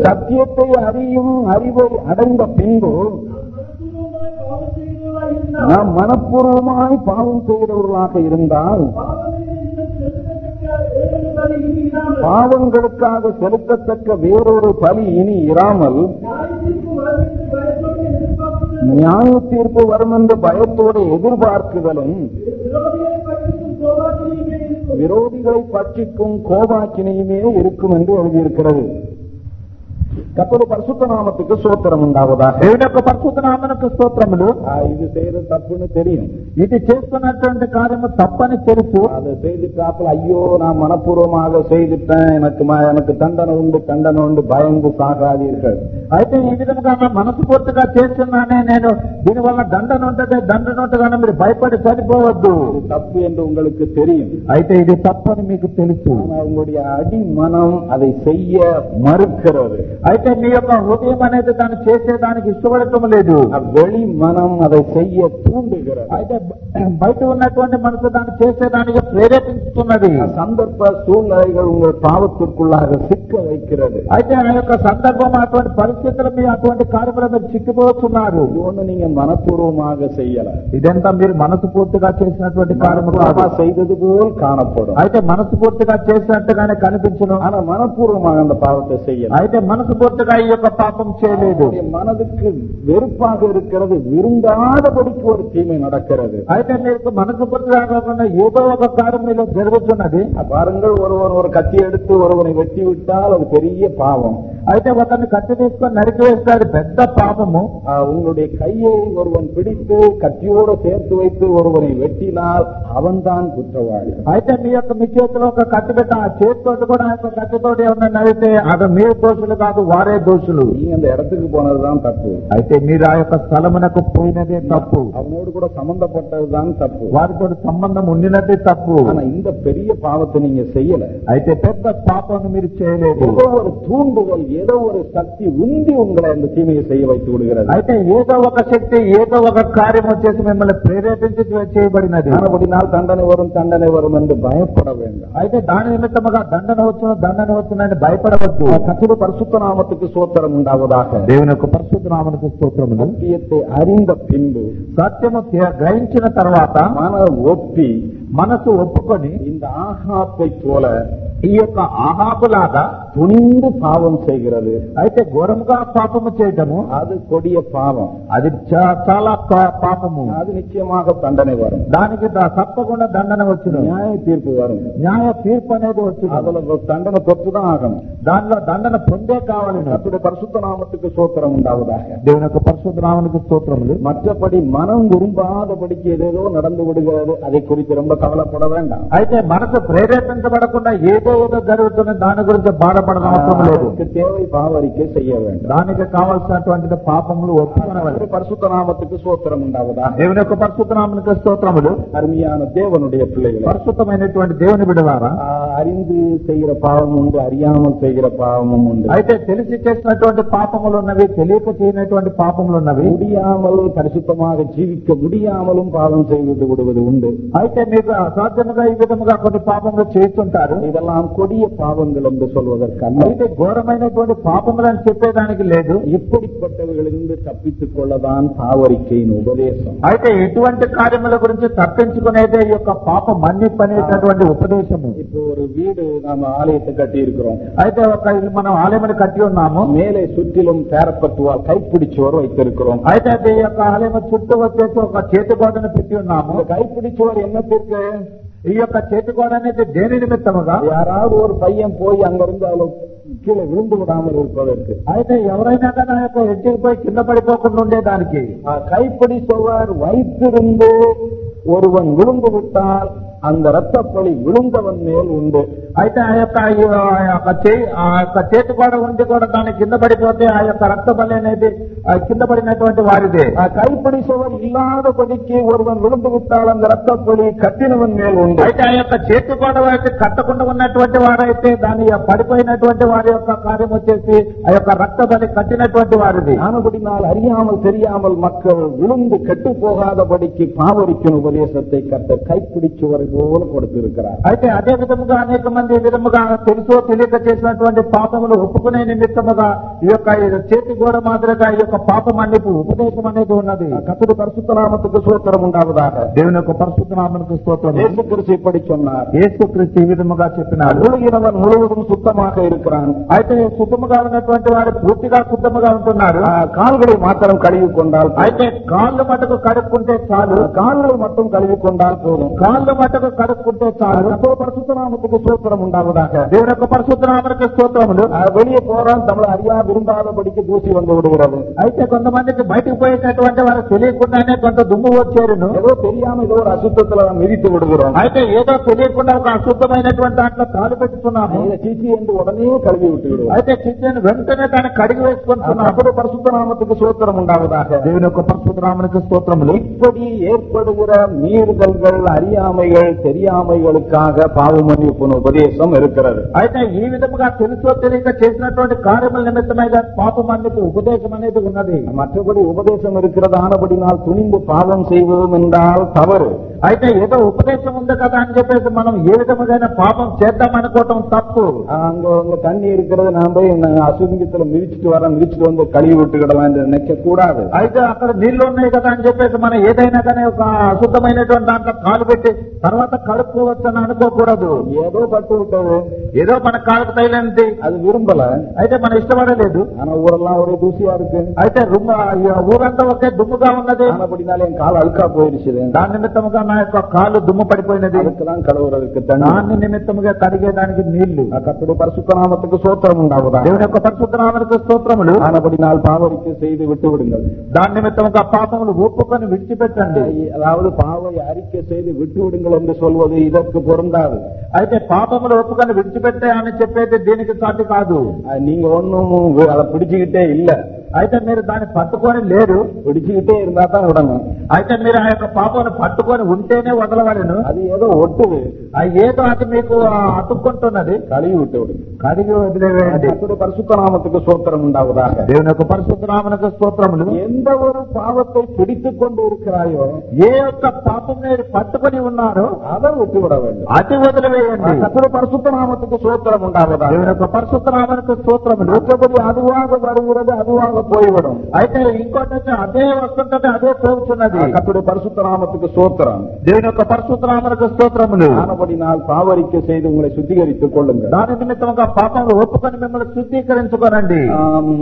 சத்தியத்தை அறியும் அறிவை அடைந்த பின்பு நாம் மனப்பூர்வமாய் பாவம் செய்தவர்களாக இருந்தால் பாவங்களுக்காக செலுத்தத்தக்க வேறொரு பலி இனி இராமல் நியாய தீர்ப்பு வரும் என்று பயத்தோடு எதிர்பார்க்குதலும் விரோதிகளை பற்றிக்கும் கோபாக்கினையுமே இருக்கும் இருக்கும் என்று எழுதியிருக்கிறது. கத்தோட பரிசுத்த நாமத்துக்கு சோத்திரம் உண்டாவதாக దేవుని యొక్క పరిశుద్ధ నామనకు స్తోత్రములు ஆ, இது செய்யறது தப்புன்னு தெரியும் ఇది చేస్తున్నటువంటి కార్యము తప్పని తెలుసు அதை செய்துட்டாப்புல ஐயோ நான் மனப்பூர்வமாக செய்துட்டேன் எனக்கு ம- எனக்கு தண்டனை உண்டு தண்டனை உண்டு பயந்து சாகாதீர்கள் అయితే ఈ విధంగా నా మనసు పూర్తిగా చేస్తున్నానే నేను దీనివల్ల దండన ఉంటది దండన ఉంటదని మీరు భయపడి సరిపోవద్దు இது தப்பு என்று உங்களுக்கு தெரியும் అయితే ఇది తప్పని మీకు తెలుసు ஆனா உங்களுடைய அடி மனம் அதை செய்ய மறுக்கிறது అయితే మీ యొక్క హృదయం అనేది దాన్ని చేసేదానికి ఇష్టపడటం లేదు வெளி மனம் அதை செய்ய தூண்டுகிறது అయితే బ- బయట ఉన్నటువంటి మనసు దాన్ని చేసేదానికి ప్రేరేపిస్తున్నది சந்தர்ப்ப சூழ்நிலைகள் உங்கள் பாவத்திற்குள்ளாக சிக்க வைக்கிறது అయితే ఆ యొక్క సందర్భం అటువంటి పరిస్థితులు మీ అటువంటి కార్యములు మీరు చిక్కిపోతున్నారు இது ஒண்ணு நீங்க மனப்பூர்வமாக செய்யல ఇదంతా మీరు మనసు పూర్తిగా చేసినటువంటి కార్యము కాదు மனப்பூர்வமா செய்தது போல் காணப்படும் అయితే మనసు పూర్తిగా చేసినట్టుగానే కనిపించను ஆனா மனப்பூர்வமாக அந்த பாவத்தை செய்யல అయితే మనసు పూర్తిగా ఈ యొక్క పాపం చేయలేదు உங்களுடைய மனதுக்கு வெறுப்பாக இருக்கிறது விரும்பாதபடிக்கு ஒரு தீமை நடக்கிறது అయితే మీకు మనసు పూర్తిగా కాకుండా ఏదో ఒక కార్యం మీలో జరుగుతున్నది பாருங்கள் ஒருவன் ஒரு கத்தி எடுத்து ஒருவனை வெட்டி விட்டால் அது பெரிய பாவம் అయితే ఒకరిని కత్తి తీసుకొని నరికి వేస్తే అది పెద్ద పాపము ஆ, உங்களுடைய கையை ஒருவன் பிடித்து கத்தியோடு சேர்த்து வைத்து ஒருவனை வெட்டினால் அவன்தான் குற்றவாளி అయితే మీ యొక్క మీ చేతిలో ఒక కత్తి పెట్ట ఆ చేతితోటి కూడా ఆ యొక్క కత్తితోటి ఏమన్నా నడితే అది మీరు దోషులు కాదు వారే దోషులు நீங்க அந்த இடத்துக்கு போனதுதான் தப்பு అయితే మీరు ఆ యొక్క స్థలమునకు పోయినదే తప్పు அவனோடு கூட சம்பந்தப்பட்டதுதான் தப்பு వారితో సంబంధం ఉండినదే తప్పు ஆனா இந்த பெரிய பாவத்தை நீங்க செய்யல అయితే పెద్ద పాపం మీరు చేయలేదు ஏதோ ஒரு தூண்டுதல் ஏதோ ஒரு சக்தி உந்தி உங்களை அந்த தீமையை செய்ய வைத்து விடுகிறது అయితే ఏదో ఒక శక్తి ఏదో ఒక కార్యం వచ్చేసి మిమ్మల్ని ప్రేరేపించి చేయబడినది ஆனபடினால் தண்டனை வரும் தண்டனை வரும் என்று பயப்பட வேண்டாம் అయితే దాని నిమిత్తముగా దండన వచ్చును దండన వచ్చునని భయపడవద్దు கத்திர பரிசுத்த நாமத்துக்கு சோத்திரம் உண்டாவதாக దేవుని యొక్క పరిశుద్ధ నామనికి స్తోత్రములు சத்தியத்தை அறிந்த பின்பு సత్యము తే- గ్రహించిన తర్వాత மன ஒப்பி మనసు ఒప్పుకొని இந்த ஆகாப்பை போல ఈ యొక్క ఆహాపులాగా துணிந்து பாவம் செய்கிறது అయితే ఘోరముగా పాపము చేయటము அது கொடிய பாவம் అది చా- చాలా కా- పాపము அது நிச்சயமாக தண்டனை வரும் దానికి ద- తప్పకుండా దండన వచ్చును நியாய தீர்ப்பு வரும் న్యాయ తీర్పు అనేది వచ్చును அதுல ஒரு தண்டனை தொற்றுதான் ஆகணும் దానిలో దండన పొందే కావాలి கத்துடைய பரிசுத்த நாமத்துக்கு சோத்திரம் உண்டாவதாக దేవుని యొక్క పరిశుద్ధ నామనికి స్తోత్రములు மற்றபடி மனம் விரும்பாதபடிக்கு ஏதேதோ நடந்து விடுகிறது அதை குறித்து ரொம்ப கவலைப்பட வேண்டாம் అయితే మనసు ప్రేరేపించబడకుండా ఏదో ఏదో జరుగుతున్న దాని గురించి బాధపడడం అవసరం లేదు அதற்கு தேவை பாவரிக்கை செய்ய வேண்டும் దానికి కావాల్సినటువంటి పాపములు ఒప్పుకొనవాలి கர்த்தருடைய பரிசுத்த நாமத்துக்கு சோத்திரம் உண்டாவதாக దేవుని యొక్క పరిశుద్ధ నామనికి స్తోత్రములు அருமையான தேவனுடைய பிள்ளைகள் పరిశుద్ధమైనటువంటి దేవుని బిడవారా அறிந்து செய்கிற பாவம் உண்டு அறியாமல் செய்கிற பாவமும் உண்டு అయితే తెలిసి చేసినటువంటి పాపములు ఉన్నవి తెలియక చేయనటువంటి పాపములు ఉన్నవి முடியாமல் பரிசுத்தமாக ஜீவிக்க முடியாமலும் பாவம் செய்து விடுவது உண்டு అయితే మీకు అసాధ్యముగా ఈ విధముగా కొన్ని పాపములు చేస్తుంటారు இதெல்லாம் கொடிய பாவங்கள் என்று சொல்வதற்கல்ல అయితే ఘోరమైనటువంటి పాపములు అని చెప్పేదానికి లేదు இப்படிப்பட்டவர்களிலிருந்து தப்பித்துக் கொள்ளதான் பாவரிக்கையின் உபதேசம் అయితే ఎటువంటి కార్యముల గురించి తప్పించుకునేదే ఈ యొక్క పాప మన్నిపు అనేటటువంటి ఉపదేశము இப்போ ஒரு வீடு நாம ஆலயத்தை கட்டி இருக்கிறோம் అయితే ఒక ఇల్లు మనం ఆలయమని కట్టి ఉన్నాము மேலே சுற்றிலும் பேரப்பட்டுவால் கைப்பிடிச்சோர் வைத்திருக்கிறோம் అయితే అది ఈ యొక్క ఆలయం చుట్టూ వచ్చేసి ఒక చేతి గోడను పెట్టి ఉన్నాము அந்த கைப்பிடிச்சோர் என்னத்திற்கு ఈ యొక్క చేతి గోడ అనేది దేని నిమిత్తముగా யாராவது ஒரு பையன் போய் அங்கிருந்து அதுல கீழே விழுந்து விடாமல் இருப்பதற்கு అయితే ఎవరైనా కానీ ఆ యొక్క ఎడ్జికి పోయి కింద పడిపోకుండా ఉండేదానికి ஆ, கைப்பிடி சுவர் வைத்திருந்து ஒருவன் விழுந்து விட்டால் அந்த ரத்தப்பழி விழுந்தவன் மேல் உண்டு అయితే ఆ యొక్క ఈ- ఆ యొక్క చేయి ఆ యొక్క చేతి గోడ ఉండి కూడా దాని కింద పడిపోతే ఆ యొక్క రక్త బలి అనేది ఆ కింద పడినటువంటి వారిదే ஆ, கைப்பிடி சுவர் இல்லாதபடிக்கு ஒருவன் விழுந்து விட்டால் அந்த ரத்தப்பழி கட்டினவன் மேல் உண்டு అయితే ఆ యొక్క చేతి గోడ అయితే కట్టకుండా ఉన్నటువంటి వారైతే దాని పడిపోయినటువంటి వారి యొక్క కార్యం వచ్చేసి ఆ యొక్క రక్త బలి కట్టినటువంటి వారిది ஆனபடினால் அறியாமல் தெரியாமல் மக்கள் விழுந்து கெட்டு போகாதபடிக்கு பாவரிக்கும் உபதேசத்தை கத்த கைப்பிடிச்சுவரை போல கொடுத்திருக்கிறார் అయితే అదే విధముగా అనేక మంది ఈ విధముగా తెలుసో తెలియక చేసినటువంటి పాపములు ఒప్పుకునే నిమిత్తముగా ఈ యొక్క ఈ చేతి గోడ మాదిరిగా ఈ యొక్క పాప మన్నిపు ఉపదేశం అనేది ఉన్నది கத்துடைய பரிசுத்த நாமத்துக்கு சோத்திரம் உண்டாவதாக దేవుని యొక్క పరిశుద్ధ నామనికి స్తోత్రం இயேசு கிறிஸ்து இப்படி சொன்னார் యేసుక్రీస్తు ఈ విధముగా చెప్పినాడు முழுகினவன் முழுவதும் சுத்தமாக இருக்கிறான் అయితే శుద్ధముగా ఉన్నటువంటి వాడు పూర్తిగా శుద్ధముగా ఉంటున్నారు ஆ, கால்களை மாத்திரம் கழுவி கொண்டால் போதும். అయితే కాళ్ళు మటుకు కడుక్కుంటే చాలు கால்களை மட்டும் கழுவி கொண்டால் போதும் కాళ్ళు మటుకు మట్టుకు కడుక్కుంటే చాలు அப்போ பரிசுத்தநாமத்துக்கு சோத்திரம் உண்டாவதாக దేవుని యొక్క పరిశుద్ధనామనికి స్తోత్రములు அஹ் வெளியே போறோம் நம்மளை அறியா விரும்பாதபடிக்கு தூசி வந்து விடுகிறது అయితే కొంతమందికి బయటకు పోయేటటువంటి వారు తెలియకుండానే కొంత దుమ్ము వచ్చేరును ஏதோ தெரியாம ஏதோ ஒரு அசுத்தத்துல மிதித்து விடுகிறோம் అయితే ఏదో తెలియకుండా ఒక అశుద్ధమైనటువంటి దాంట్లో కాలు పెట్టుకున్నాము இதை சீச்சி என்று உடனே கழுவி விட்டு விடுவோம் అయితే చిచ్చని వెంటనే దాన్ని కడిగి వేసుకుంటున్నాము அப்படி பரிசுத்த நாமத்துக்கு சோத்திரம் உண்டாவதாக దేవుని యొక్క పరిశుద్ధనామనికి స్తోత్రములు இப்படி ஏற்படுகிற மீறுதல்கள் அறியாமைகள் தெரியாமைகளுக்காக பாவ மன்னிப்பு உபதேசம் இருக்கிறது అయితే ఈ విధముగా తెలుసో తెలియక చేసినటువంటి కార్యముల నిమిత్తమైగా పాపం అనేది ఉపదేశం అనేది ఉన్నది மற்றபடி உபதேசம் இருக்கிறது ஆனபடினால் துணிந்து பாவம் செய்வதும் என்றால் தவறு అయితే ఏదో ఉపదేశం ఉంది కదా అని చెప్పేసి మనం ఏ విధముగా పాపం చేద్దాం అనుకోవటం తప్పు அங்க அங்க தண்ணி இருக்கிறது நான் போய் நான் அசுங்கத்துல மிதிச்சிட்டு வரேன் மிதிச்சிட்டு வந்து கழுவி விட்டுக்கிடலாம் என்று நினைக்க கூடாது అయితే అక్కడ నీళ్లు ఉన్నాయి కదా అని చెప్పేసి మనం ఏదైనా కానీ ఒక అశుద్ధమైనటువంటి దాంట్లో కాలు పెట్టి తర్వాత కడుక్కోవచ్చు అని అనుకోకూడదు ஏதோ பட்டு விட்டது ఏదో మన కాలుకు తగిలింది அது விரும்பல అయితే మనం ఇష్టపడలేదు ஆனா ஊரெல்லாம் ஒரே தூசியா இருக்கு అయితే రుమ్మ ఈ ఊరంతా ఒకే దుమ్ముగా ఉన్నది ஆனபடினால என் கால் அழுக்கா போயிருச்சு దాని నిమిత్తముగా నా యొక్క కాలు దుమ్ము పడిపోయినది அதுக்குதான் கழுவுறதுக்கு தண்ணி దాని నిమిత్తముగా కడిగేదానికి నీళ్లు கத்தடி பரிசுத்த நாமத்துக்கு சோத்திரம் உண்டாவதா దేవుని యొక్క పరిశుద్ధనామనికి స్తోత్రములు ஆனபடினால் பாவரிக்கை செய்து விட்டு விடுங்கள் దాని నిమిత్తముగా పాపములు ఒప్పుకొని విడిచిపెట్టండి அதாவது பாவை அறிக்கை செய்து விட்டு விடுங்கள் என்று சொல்வது இதற்கு பொருந்தாது అయితే పాపములు ఒప్పుకొని విడిచిపెట్టే అని చెప్పేది దీనికి సాటి కాదు அஹ் நீங்க ஒண்ணும் அதை பிடிச்சுக்கிட்டே இல்ல అయితే మీరు దాన్ని పట్టుకొని లేరు பிடிச்சுக்கிட்டே இருந்தா தான் விடணும் అయితే మీరు ఆ యొక్క పాపను పట్టుకొని ఉంటేనే వదలవలను அது ஏதோ ஒட்டுது ఆ ఏదో అది మీకు ఆ, అతుక్కుంటున్నది கழுவி விட்டு விடுங்க కడిగి వదిలేవేయండి கர்த்தருடைய பரிசுத்த நாமத்துக்கு சோத்திரம் உண்டாவதாக దేవుని యొక్క పరిశుద్ధనామనకు స్తోత్రములు எந்த ஒரு பாவத்தை பிடித்துக் கொண்டு இருக்கிறாயோ ఏ యొక్క పాపం మీరు పట్టుకొని ఉన్నారో அதை விட்டு விட வேண்டும் అది వదిలివేయండి கர்த்தருடைய பரிசுத்த நாமத்துக்கு சோத்திரம் దేవుని உண்டாவதாக యొక్క పరిశుద్ధనామనకు స్తోత్రములు மற்றபடி அதுவாக வருகிறது அதுவாக போய்விடும் అయితే ఇంకోటి వచ్చి అదే వస్తుంటది అదే పోతున్నది கர்த்தருடைய பரிசுத்த நாமத்துக்கு சோத்திரம் దేవుని యొక్క పరిశుద్ధనామనకు స్తోత్రములు ஆனபடினால் பாவரிக்கை செய்து உங்களை சுத்திகரித்துக் கொள்ளுங்கள் దాని నిమిత్తముగా పాపం ఒప్పుకొని మిమ్మల్ని శుద్ధీకరించుకోనండి ஆம்,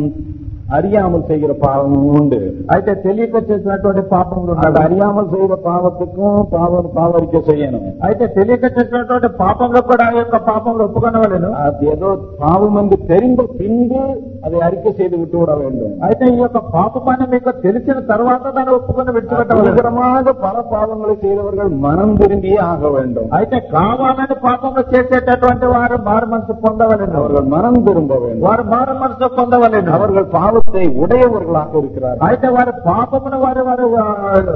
அறியாமல் செய்கிற பாவமும் உண்டு అయితే తెలియక చేసినటువంటి పాపములు அது ఉన్నాయి அறியாமல் செய்கிற பாவத்துக்கும் பாவ பாவரிக்கை செய்யணும் అయితే తెలియక చేసినటువంటి పాపంలో కూడా ఆ యొక్క పాపంలో ఒప్పుకొనవలను அது ஏதோ பாவம் என்று தெரிந்த பின்பு அதை அறிக்கை செய்து விட்டு விட வேண்டும் అయితే ఈ యొక్క పాపమని మీకు తెలిసిన తర్వాత దాన్ని ఒప్పుకొని విడిచిపెట్టవలను அதிகமாக பல பாவங்களை செய்தவர்கள் மனம் திரும்பியே ஆக வேண்டும் అయితే కావాలని పాపంలో చేసేటటువంటి వారు మారు మనసు పొందవలను அவர்கள் மனம் திரும்ப வேண்டும் వారు మారు మనసు పొందవలను அவர்கள் பாவத்தை உடையவர்களாக இருக்கிறார்கள் అయితే వారి పాపమును వారు వారు ఆ,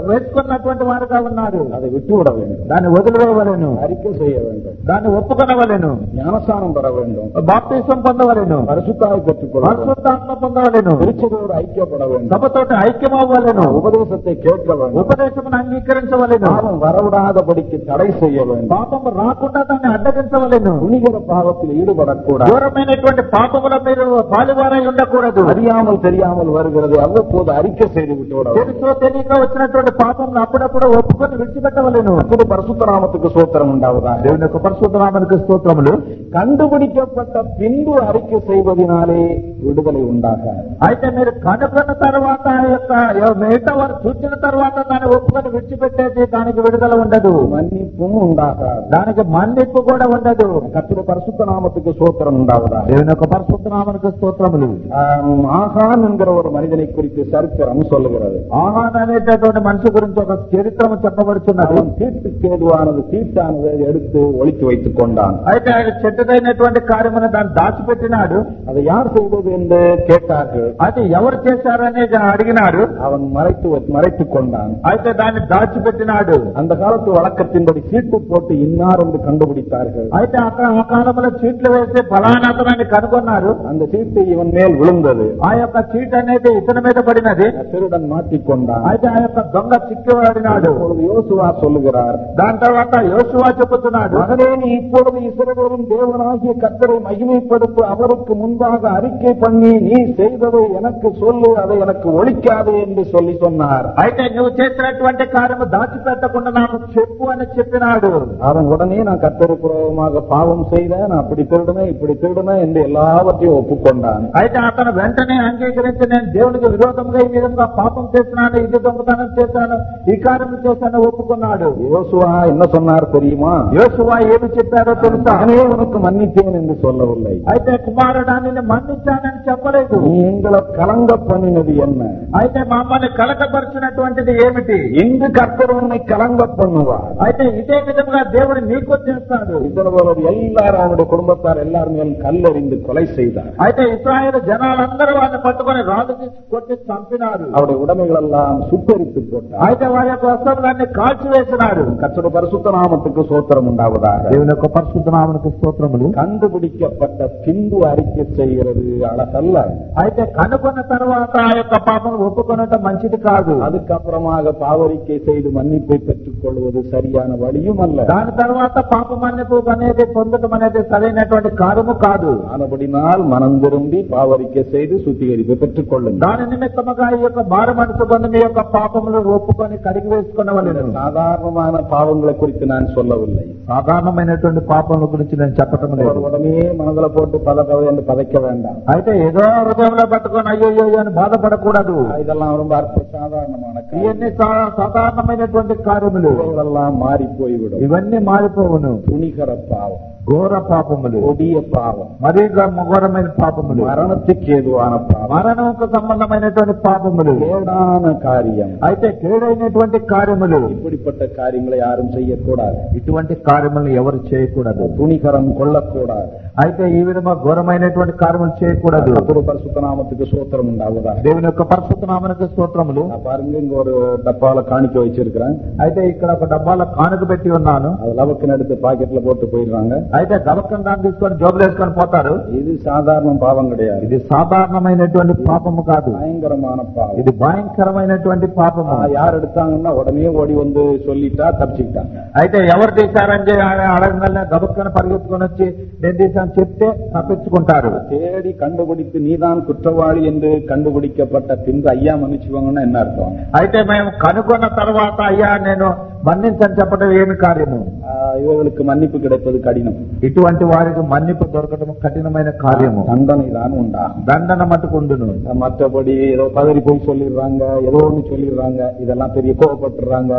వేసుకున్నటువంటి వారుగా ఉన్నారు அதை விட்டு விட வேண்டும் దాన్ని వదిలివేయవలను அறிக்கை செய்ய வேண்டும் దాన్ని ఒప్పుకొనవలను ஞானஸ்தானம் பெற வேண்டும் బాప్తిసం పొందవలను பரிசுத்தாய் பெற்றுக்கொள்ள வேண்டும் పరిశుద్ధాత్మ పొందవలను திருச்சபையோடு ஐக்கியப்பட வேண்டும் సభతోటి ఐక్యమవ్వలను உபதேசத்தை கேட்க வேண்டும் ఉపదేశమును అంగీకరించవలను பாவம் வரவிடாதபடிக்கு தடை செய்ய வேண்டும் పాపము రాకుండా దాన్ని అడ్డగించవలను துணிகிற பாவத்தில் ஈடுபடக்கூடாது దూరమైనటువంటి పాపములో మీరు పాలువారై ఉండకూడదు அறியாமல் தெரியாமல் வருகிறது அவ்வப்போது அறிக்கை செய்து விட்டு விட வேண்டும். తెలుసో తెలియక వచ్చినటువంటి పాపం అప్పుడప్పుడు ఒప్పుకొని విడిచిపెట్టవలను கர்த்தருடைய பரிசுத்த நாமத்துக்கு சோத்திரம் உண்டாவதாக దేవుని యొక్క పరిశుద్ధనామానికి స్తోత్రములు கண்டுபிடிக்கப்பட்ட பின்பு அறிக்கை செய்வதனாலே விடுதலை உண்டாகாது అయితే మీరు కనుగొన్న తర్వాత ఆ యొక్క మిగతా వారు చూసిన తర్వాత దాన్ని ఒప్పుకొని విడిచిపెట్టేది దానికి విడుదల ఉండదు மன்னிப்பும் உண்டாகாது దానికి మన్నిప్పు కూడా ఉండదు கர்த்தருடைய பரிசுத்த நாமத்துக்கு சோத்திரம் உண்டாவதாக దేవుని యొక్క పరిశుద్ధనామానికి స్తోత్రములు ஆம், ஆகான் என்கிற ஒரு மனிதனை குறித்து சரித்திரம் சொல்லுகிறது ఆహాన్ అనేటటువంటి మనిషి గురించి ఒక చరిత్రము చెప్పబడుతున్నది அவன் தீட்டுக்கு ஏதுவானது தீட்டானது எடுத்து ஒழித்து வைத்துக் கொண்டான் అయితే ఆయన చెడ్డదైనటువంటి కార్యమును దాన్ని దాచిపెట్టినాడు அதை யார் செய்தது என்று கேட்டார்கள் అది ఎవరు చేశారని అడిగినాడు அவன் மறைத்து மறைத்துக் கொண்டான் అయితే దాన్ని దాచిపెట్టినాడు அந்த காலத்து வழக்கத்தின்படி சீட்டு போட்டு இன்னார் என்று கண்டுபிடித்தார்கள் అయితే అక్కడ ఆ కాలంలో చీట్లు వేసి ఫలానాతనాన్ని కనుగొన్నారు அந்த சீட்டு இவன் மேல் விழுந்தது ఆ యొక్క చీట్ అనేది ఇతని మీద పడినది திருடன் மாட்டிக்கொண்டான் అయితే ఆ యొక్క దొంగ చిక్కిబడినాడు அப்பொழுது யோசுவா சொல்லுகிறார் దాని తర్వాత యోసువా చెబుతున్నాడు மகனே நீ இப்பொழுது இஸ்ரவேலின் தேவனாகிய கர்த்தரை மகிமைப்படுத்த அவருக்கு முன்பாக அறிக்கை பண்ணி நீ செய்ததை எனக்கு சொல்லு அதை எனக்கு ஒழிக்காது என்று சொல்லி சொன்னார் అయితే నువ్వు చేసినటువంటి కార్యము దాచిపెట్టకుండా నాకు చెప్పు అని చెప్పినాడు அவன் உடனே நான் கர்த்தருக்கு விரோதமாக பாவம் செய்தேன் நான் அப்படி திருடுனேன் இப்படி திருடுனேன் என்று எல்லாவற்றையும் ஒப்புக்கொண்டான் అయితే అతను వెంటనే అంగీకరించి నేను దేవునికి విరోధంగా ఈ విధంగా పాపం చేసినాను ఇది దొంగతనం చేశాను ఈ కార్యం చేశాను ఒప్పుకున్నాడు யோசுவா என்ன சொன்னார் தெரியுமா యోసువా ఏమి చెప్పారో తెలుసా நானே உனக்கு மன்னித்தேன் என்று சொல்லவில்லை అయితే కుమారుడాన్ని మన్నించానని చెప్పలేదు நீ எங்களை கலங்க பண்ணினது என்ன అయితే మమ్మల్ని కలకపరిచినటువంటిది ఏమిటి இன்று கர்த்தர் உன்னை கலங்க பண்ணுவார் అయితే ఇదే విధంగా దేవుడు నీకు చేస్తాడు இஸ்ரவேலர் எல்லாரும் அவருடைய குடும்பத்தார் எல்லாரும் மேல் கல்லறிந்து கொலை செய்தார் అయితే ఇస్రాయేల్ జనాలందరూ వాడిని పట్టుకొని రాళ్ళు తీసి కొట్టి చంపినారు அவருடைய உடைமைகள் எல்லாம் சுட்டரித்து போட்டார் అయితే వారి యొక్క వస్త్రాలన్నీ కాల్చివేసినాడు கர்த்தருடைய பரிசுத்த நாமத்துக்கு சோத்திரம் உண்டாவதாக దేవుని యొక్క పరిశుద్ధ నామనికి స్తోత్రములు கண்டுபிடிக்கப்பட்ட பின்பு அறிக்கை செய்கிறது அழகல்ல అయితే కనుగొన్న తర్వాత ఆ యొక్క పాపం ఒప్పుకొనటం మంచిది కాదు அதுக்கப்புறமாக பாவரிக்கை செய்து மன்னிப்பை பெற்றுக் கொள்வது சரியான வழியும் அல்ல దాని తర్వాత పాప మన్నిపు అనేది పొందడం అనేది సరైనటువంటి కార్యము కాదు ஆனபடினால் மனம் திரும்பி பாவரிக்கை செய்து சுத்திகரிப்பை பெற்றுக் கொள்ளுங்கள் దాని నిమిత్తముగా ఈ యొక్క మారు మనసు పొంది మీ యొక్క పాపములు ఒప్పుకొని కడిగి వేసుకున్నవలను சாதாரணமான பாவங்களை குறித்து நான் சொல்லவில்லை సాధారణమైనటువంటి పాపముల గురించి నేను చెప్పటం ஒரு లేదు உடனே மனதில் போட்டு பத பத என்று பதைக்க வேண்டாம் అయితే ఏదో హృదయంలో పట్టుకొని అయ్యో అయ్యో అని బాధపడకూడదు இதெல்லாம் ரொம்ப அற்ப சாதாரணமான காரியம். ఇవన్నీ సా- సాధారణమైనటువంటి కార్యములు இவைகளெல்லாம் மாறி போய்விடும் ఇవన్నీ మారిపోవును துணிகர பாவம் ఘోర పాపములు கொடிய பாவம் మరీ ఘోరమైన పాపములు மரணத்துக்கு ஏதுவான பாவம் మరణంకు సంబంధమైనటువంటి పాపములు கேடான காரியம் అయితే కేడైనటువంటి కార్యములు இப்படிப்பட்ட காரியங்களை யாரும் செய்யக்கூடாது ఇటువంటి కార్యములు ఎవరు చేయకూడదు துணிகரம் கொள்ளக்கூடாது అయితే ఈ విధంగా ఘోరమైనటువంటి కార్యములు చేయకూడదు கர்த்தருடைய பரிசுத்த நாமத்துக்கு சோத்திரம் உண்டாவதா దేవుని యొక్క పరిశుద్ధ నామనికి స్తోత్రములు நான் பாருங்க இங்க ஒரு டப்பால காணிக்க வச்சிருக்கிறேன் అయితే ఇక్కడ ఒక డబ్బాలో కానుక పెట్టి ఉన్నాను அது லவக்குன்னு எடுத்து பாக்கெட்ல போட்டு போயிடுறாங்க అయితే గవకం దాన్ని తీసుకొని జోబులు వేసుకొని పోతారు இது சாதாரண பாவம் கிடையாது ఇది సాధారణమైనటువంటి పాపము కాదు பயங்கரமான பாவம் ఇది భయంకరమైనటువంటి పాపము ஆ, யார் எடுத்தாங்கன்னா உடனே ஓடி வந்து சொல்லிட்டா தப்பிச்சுக்கிட்டாங்க అయితే ఎవరు తీశారని చెప్పి ఆయన అడగగానే గబక్కన పరిగెత్తుకొని వచ్చి నేను తీశాను చెప్తే తప్పించుకుంటారు தேடி கண்டுபிடித்து நீதான் குற்றவாளி என்று கண்டுபிடிக்கப்பட்ட பின்பு ஐயா மன்னிச்சுவாங்கன்னா என்ன அர்த்தம் అయితే మేము కనుగొన్న తర్వాత అయ్యా నేను మన్నించని చెప్పడం ఏమి కార్యము ஆ, இவர்களுக்கு மன்னிப்பு கிடைப்பது கடினம் ఇటువంటి వారికి మన్నిపు దొరకడం కఠినమైన కార్యము தண்டனை தான் உண்டாகும் దండన మట్టుకుండును மற்றபடி ஏதோ பதறி போய் சொல்லிடுறாங்க ஏதோ ஒண்ணு சொல்லிடுறாங்க இதெல்லாம் பெரிய கோவப்பட்டுறாங்க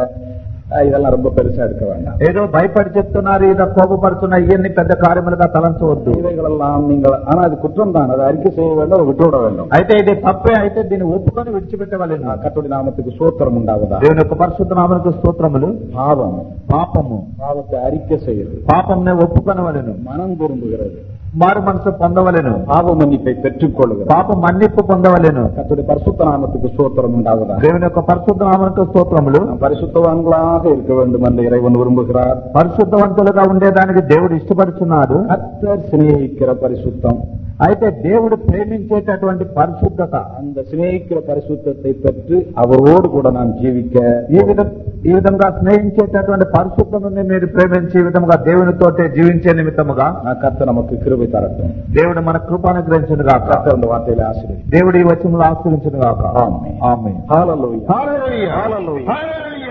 ஆ, இதெல்லாம் ரொம்ப பெருசா எடுக்க வேண்டாம் ఏదో భయపడి చెప్తున్నారు ఏదో కోపపడుతున్నా ఇవన్నీ పెద్ద కార్యములుగా తలంచవద్దు இவைகளெல்லாம் நீங்கள் ஆனா அது குற்றம் தான் அதை அறிக்கை செய்ய வேண்டும் அதை விட்டுவிட வேண்டும் అయితే ఇది తప్పే అయితే దీన్ని ఒప్పుకొని విడిచిపెట్టవలను கட்டுடைய நாமத்துக்கு சோத்திரம் உண்டாவதா దేవుని యొక్క పరిశుద్ధ నామకు స్తోత్రములు பாவம் పాపము பாவத்தை அறிக்கை செய்யுது పాపంని ఒప్పుకొనవలను மனம் திரும்புகிறது మారు మనసు పొందవలను பாவ மன்னிப்பை பெற்றுக் கொள்கிறது పాప మన్నిప్పు పొందవలను கத்துடைய பரிசுத்த நாமத்துக்கு சோத்திரம் உண்டாவதா దేవుని యొక్క పరిశుద్ధ నామకు స్తోత్రములు நாம் பரிசுத்தவான்களாக இருக்க வேண்டும் என்று இறைவன் விரும்புகிறார் పరిశుద్ధవంతులుగా ఉండేదానికి దేవుడు ఇష్టపడుతున్నాడు கர்த்தர் சிநேகிக்கிற பரிசுத்தம் అయితే దేవుడు ప్రేమించేటటువంటి పరిశుద్ధత அந்த சிநேகிக்கிற பரிசுத்தத்தை பெற்று அவரோடு கூட நாம் ஜீவிக்க ఈ విధ ఈ విధంగా స్నేహించేటటువంటి పరిశుద్ధముని మీరు ప్రేమించి ఈ విధంగా దేవునితోటే జీవించే నిమిత్తముగా நான் கர்த்தர் நமக்கு கிருபை தரட்டும் దేవుడు మన కృపానుగ్రహించును గాక கர்த்தர் அந்த வார்த்தையில ஆசிரியர் దేవుడు ఈ వచనంలో ఆశ్రయించును గాక ఆమేన్. ఆమె Hallelujah. Hallelujah. Hallelujah. Hallelujah.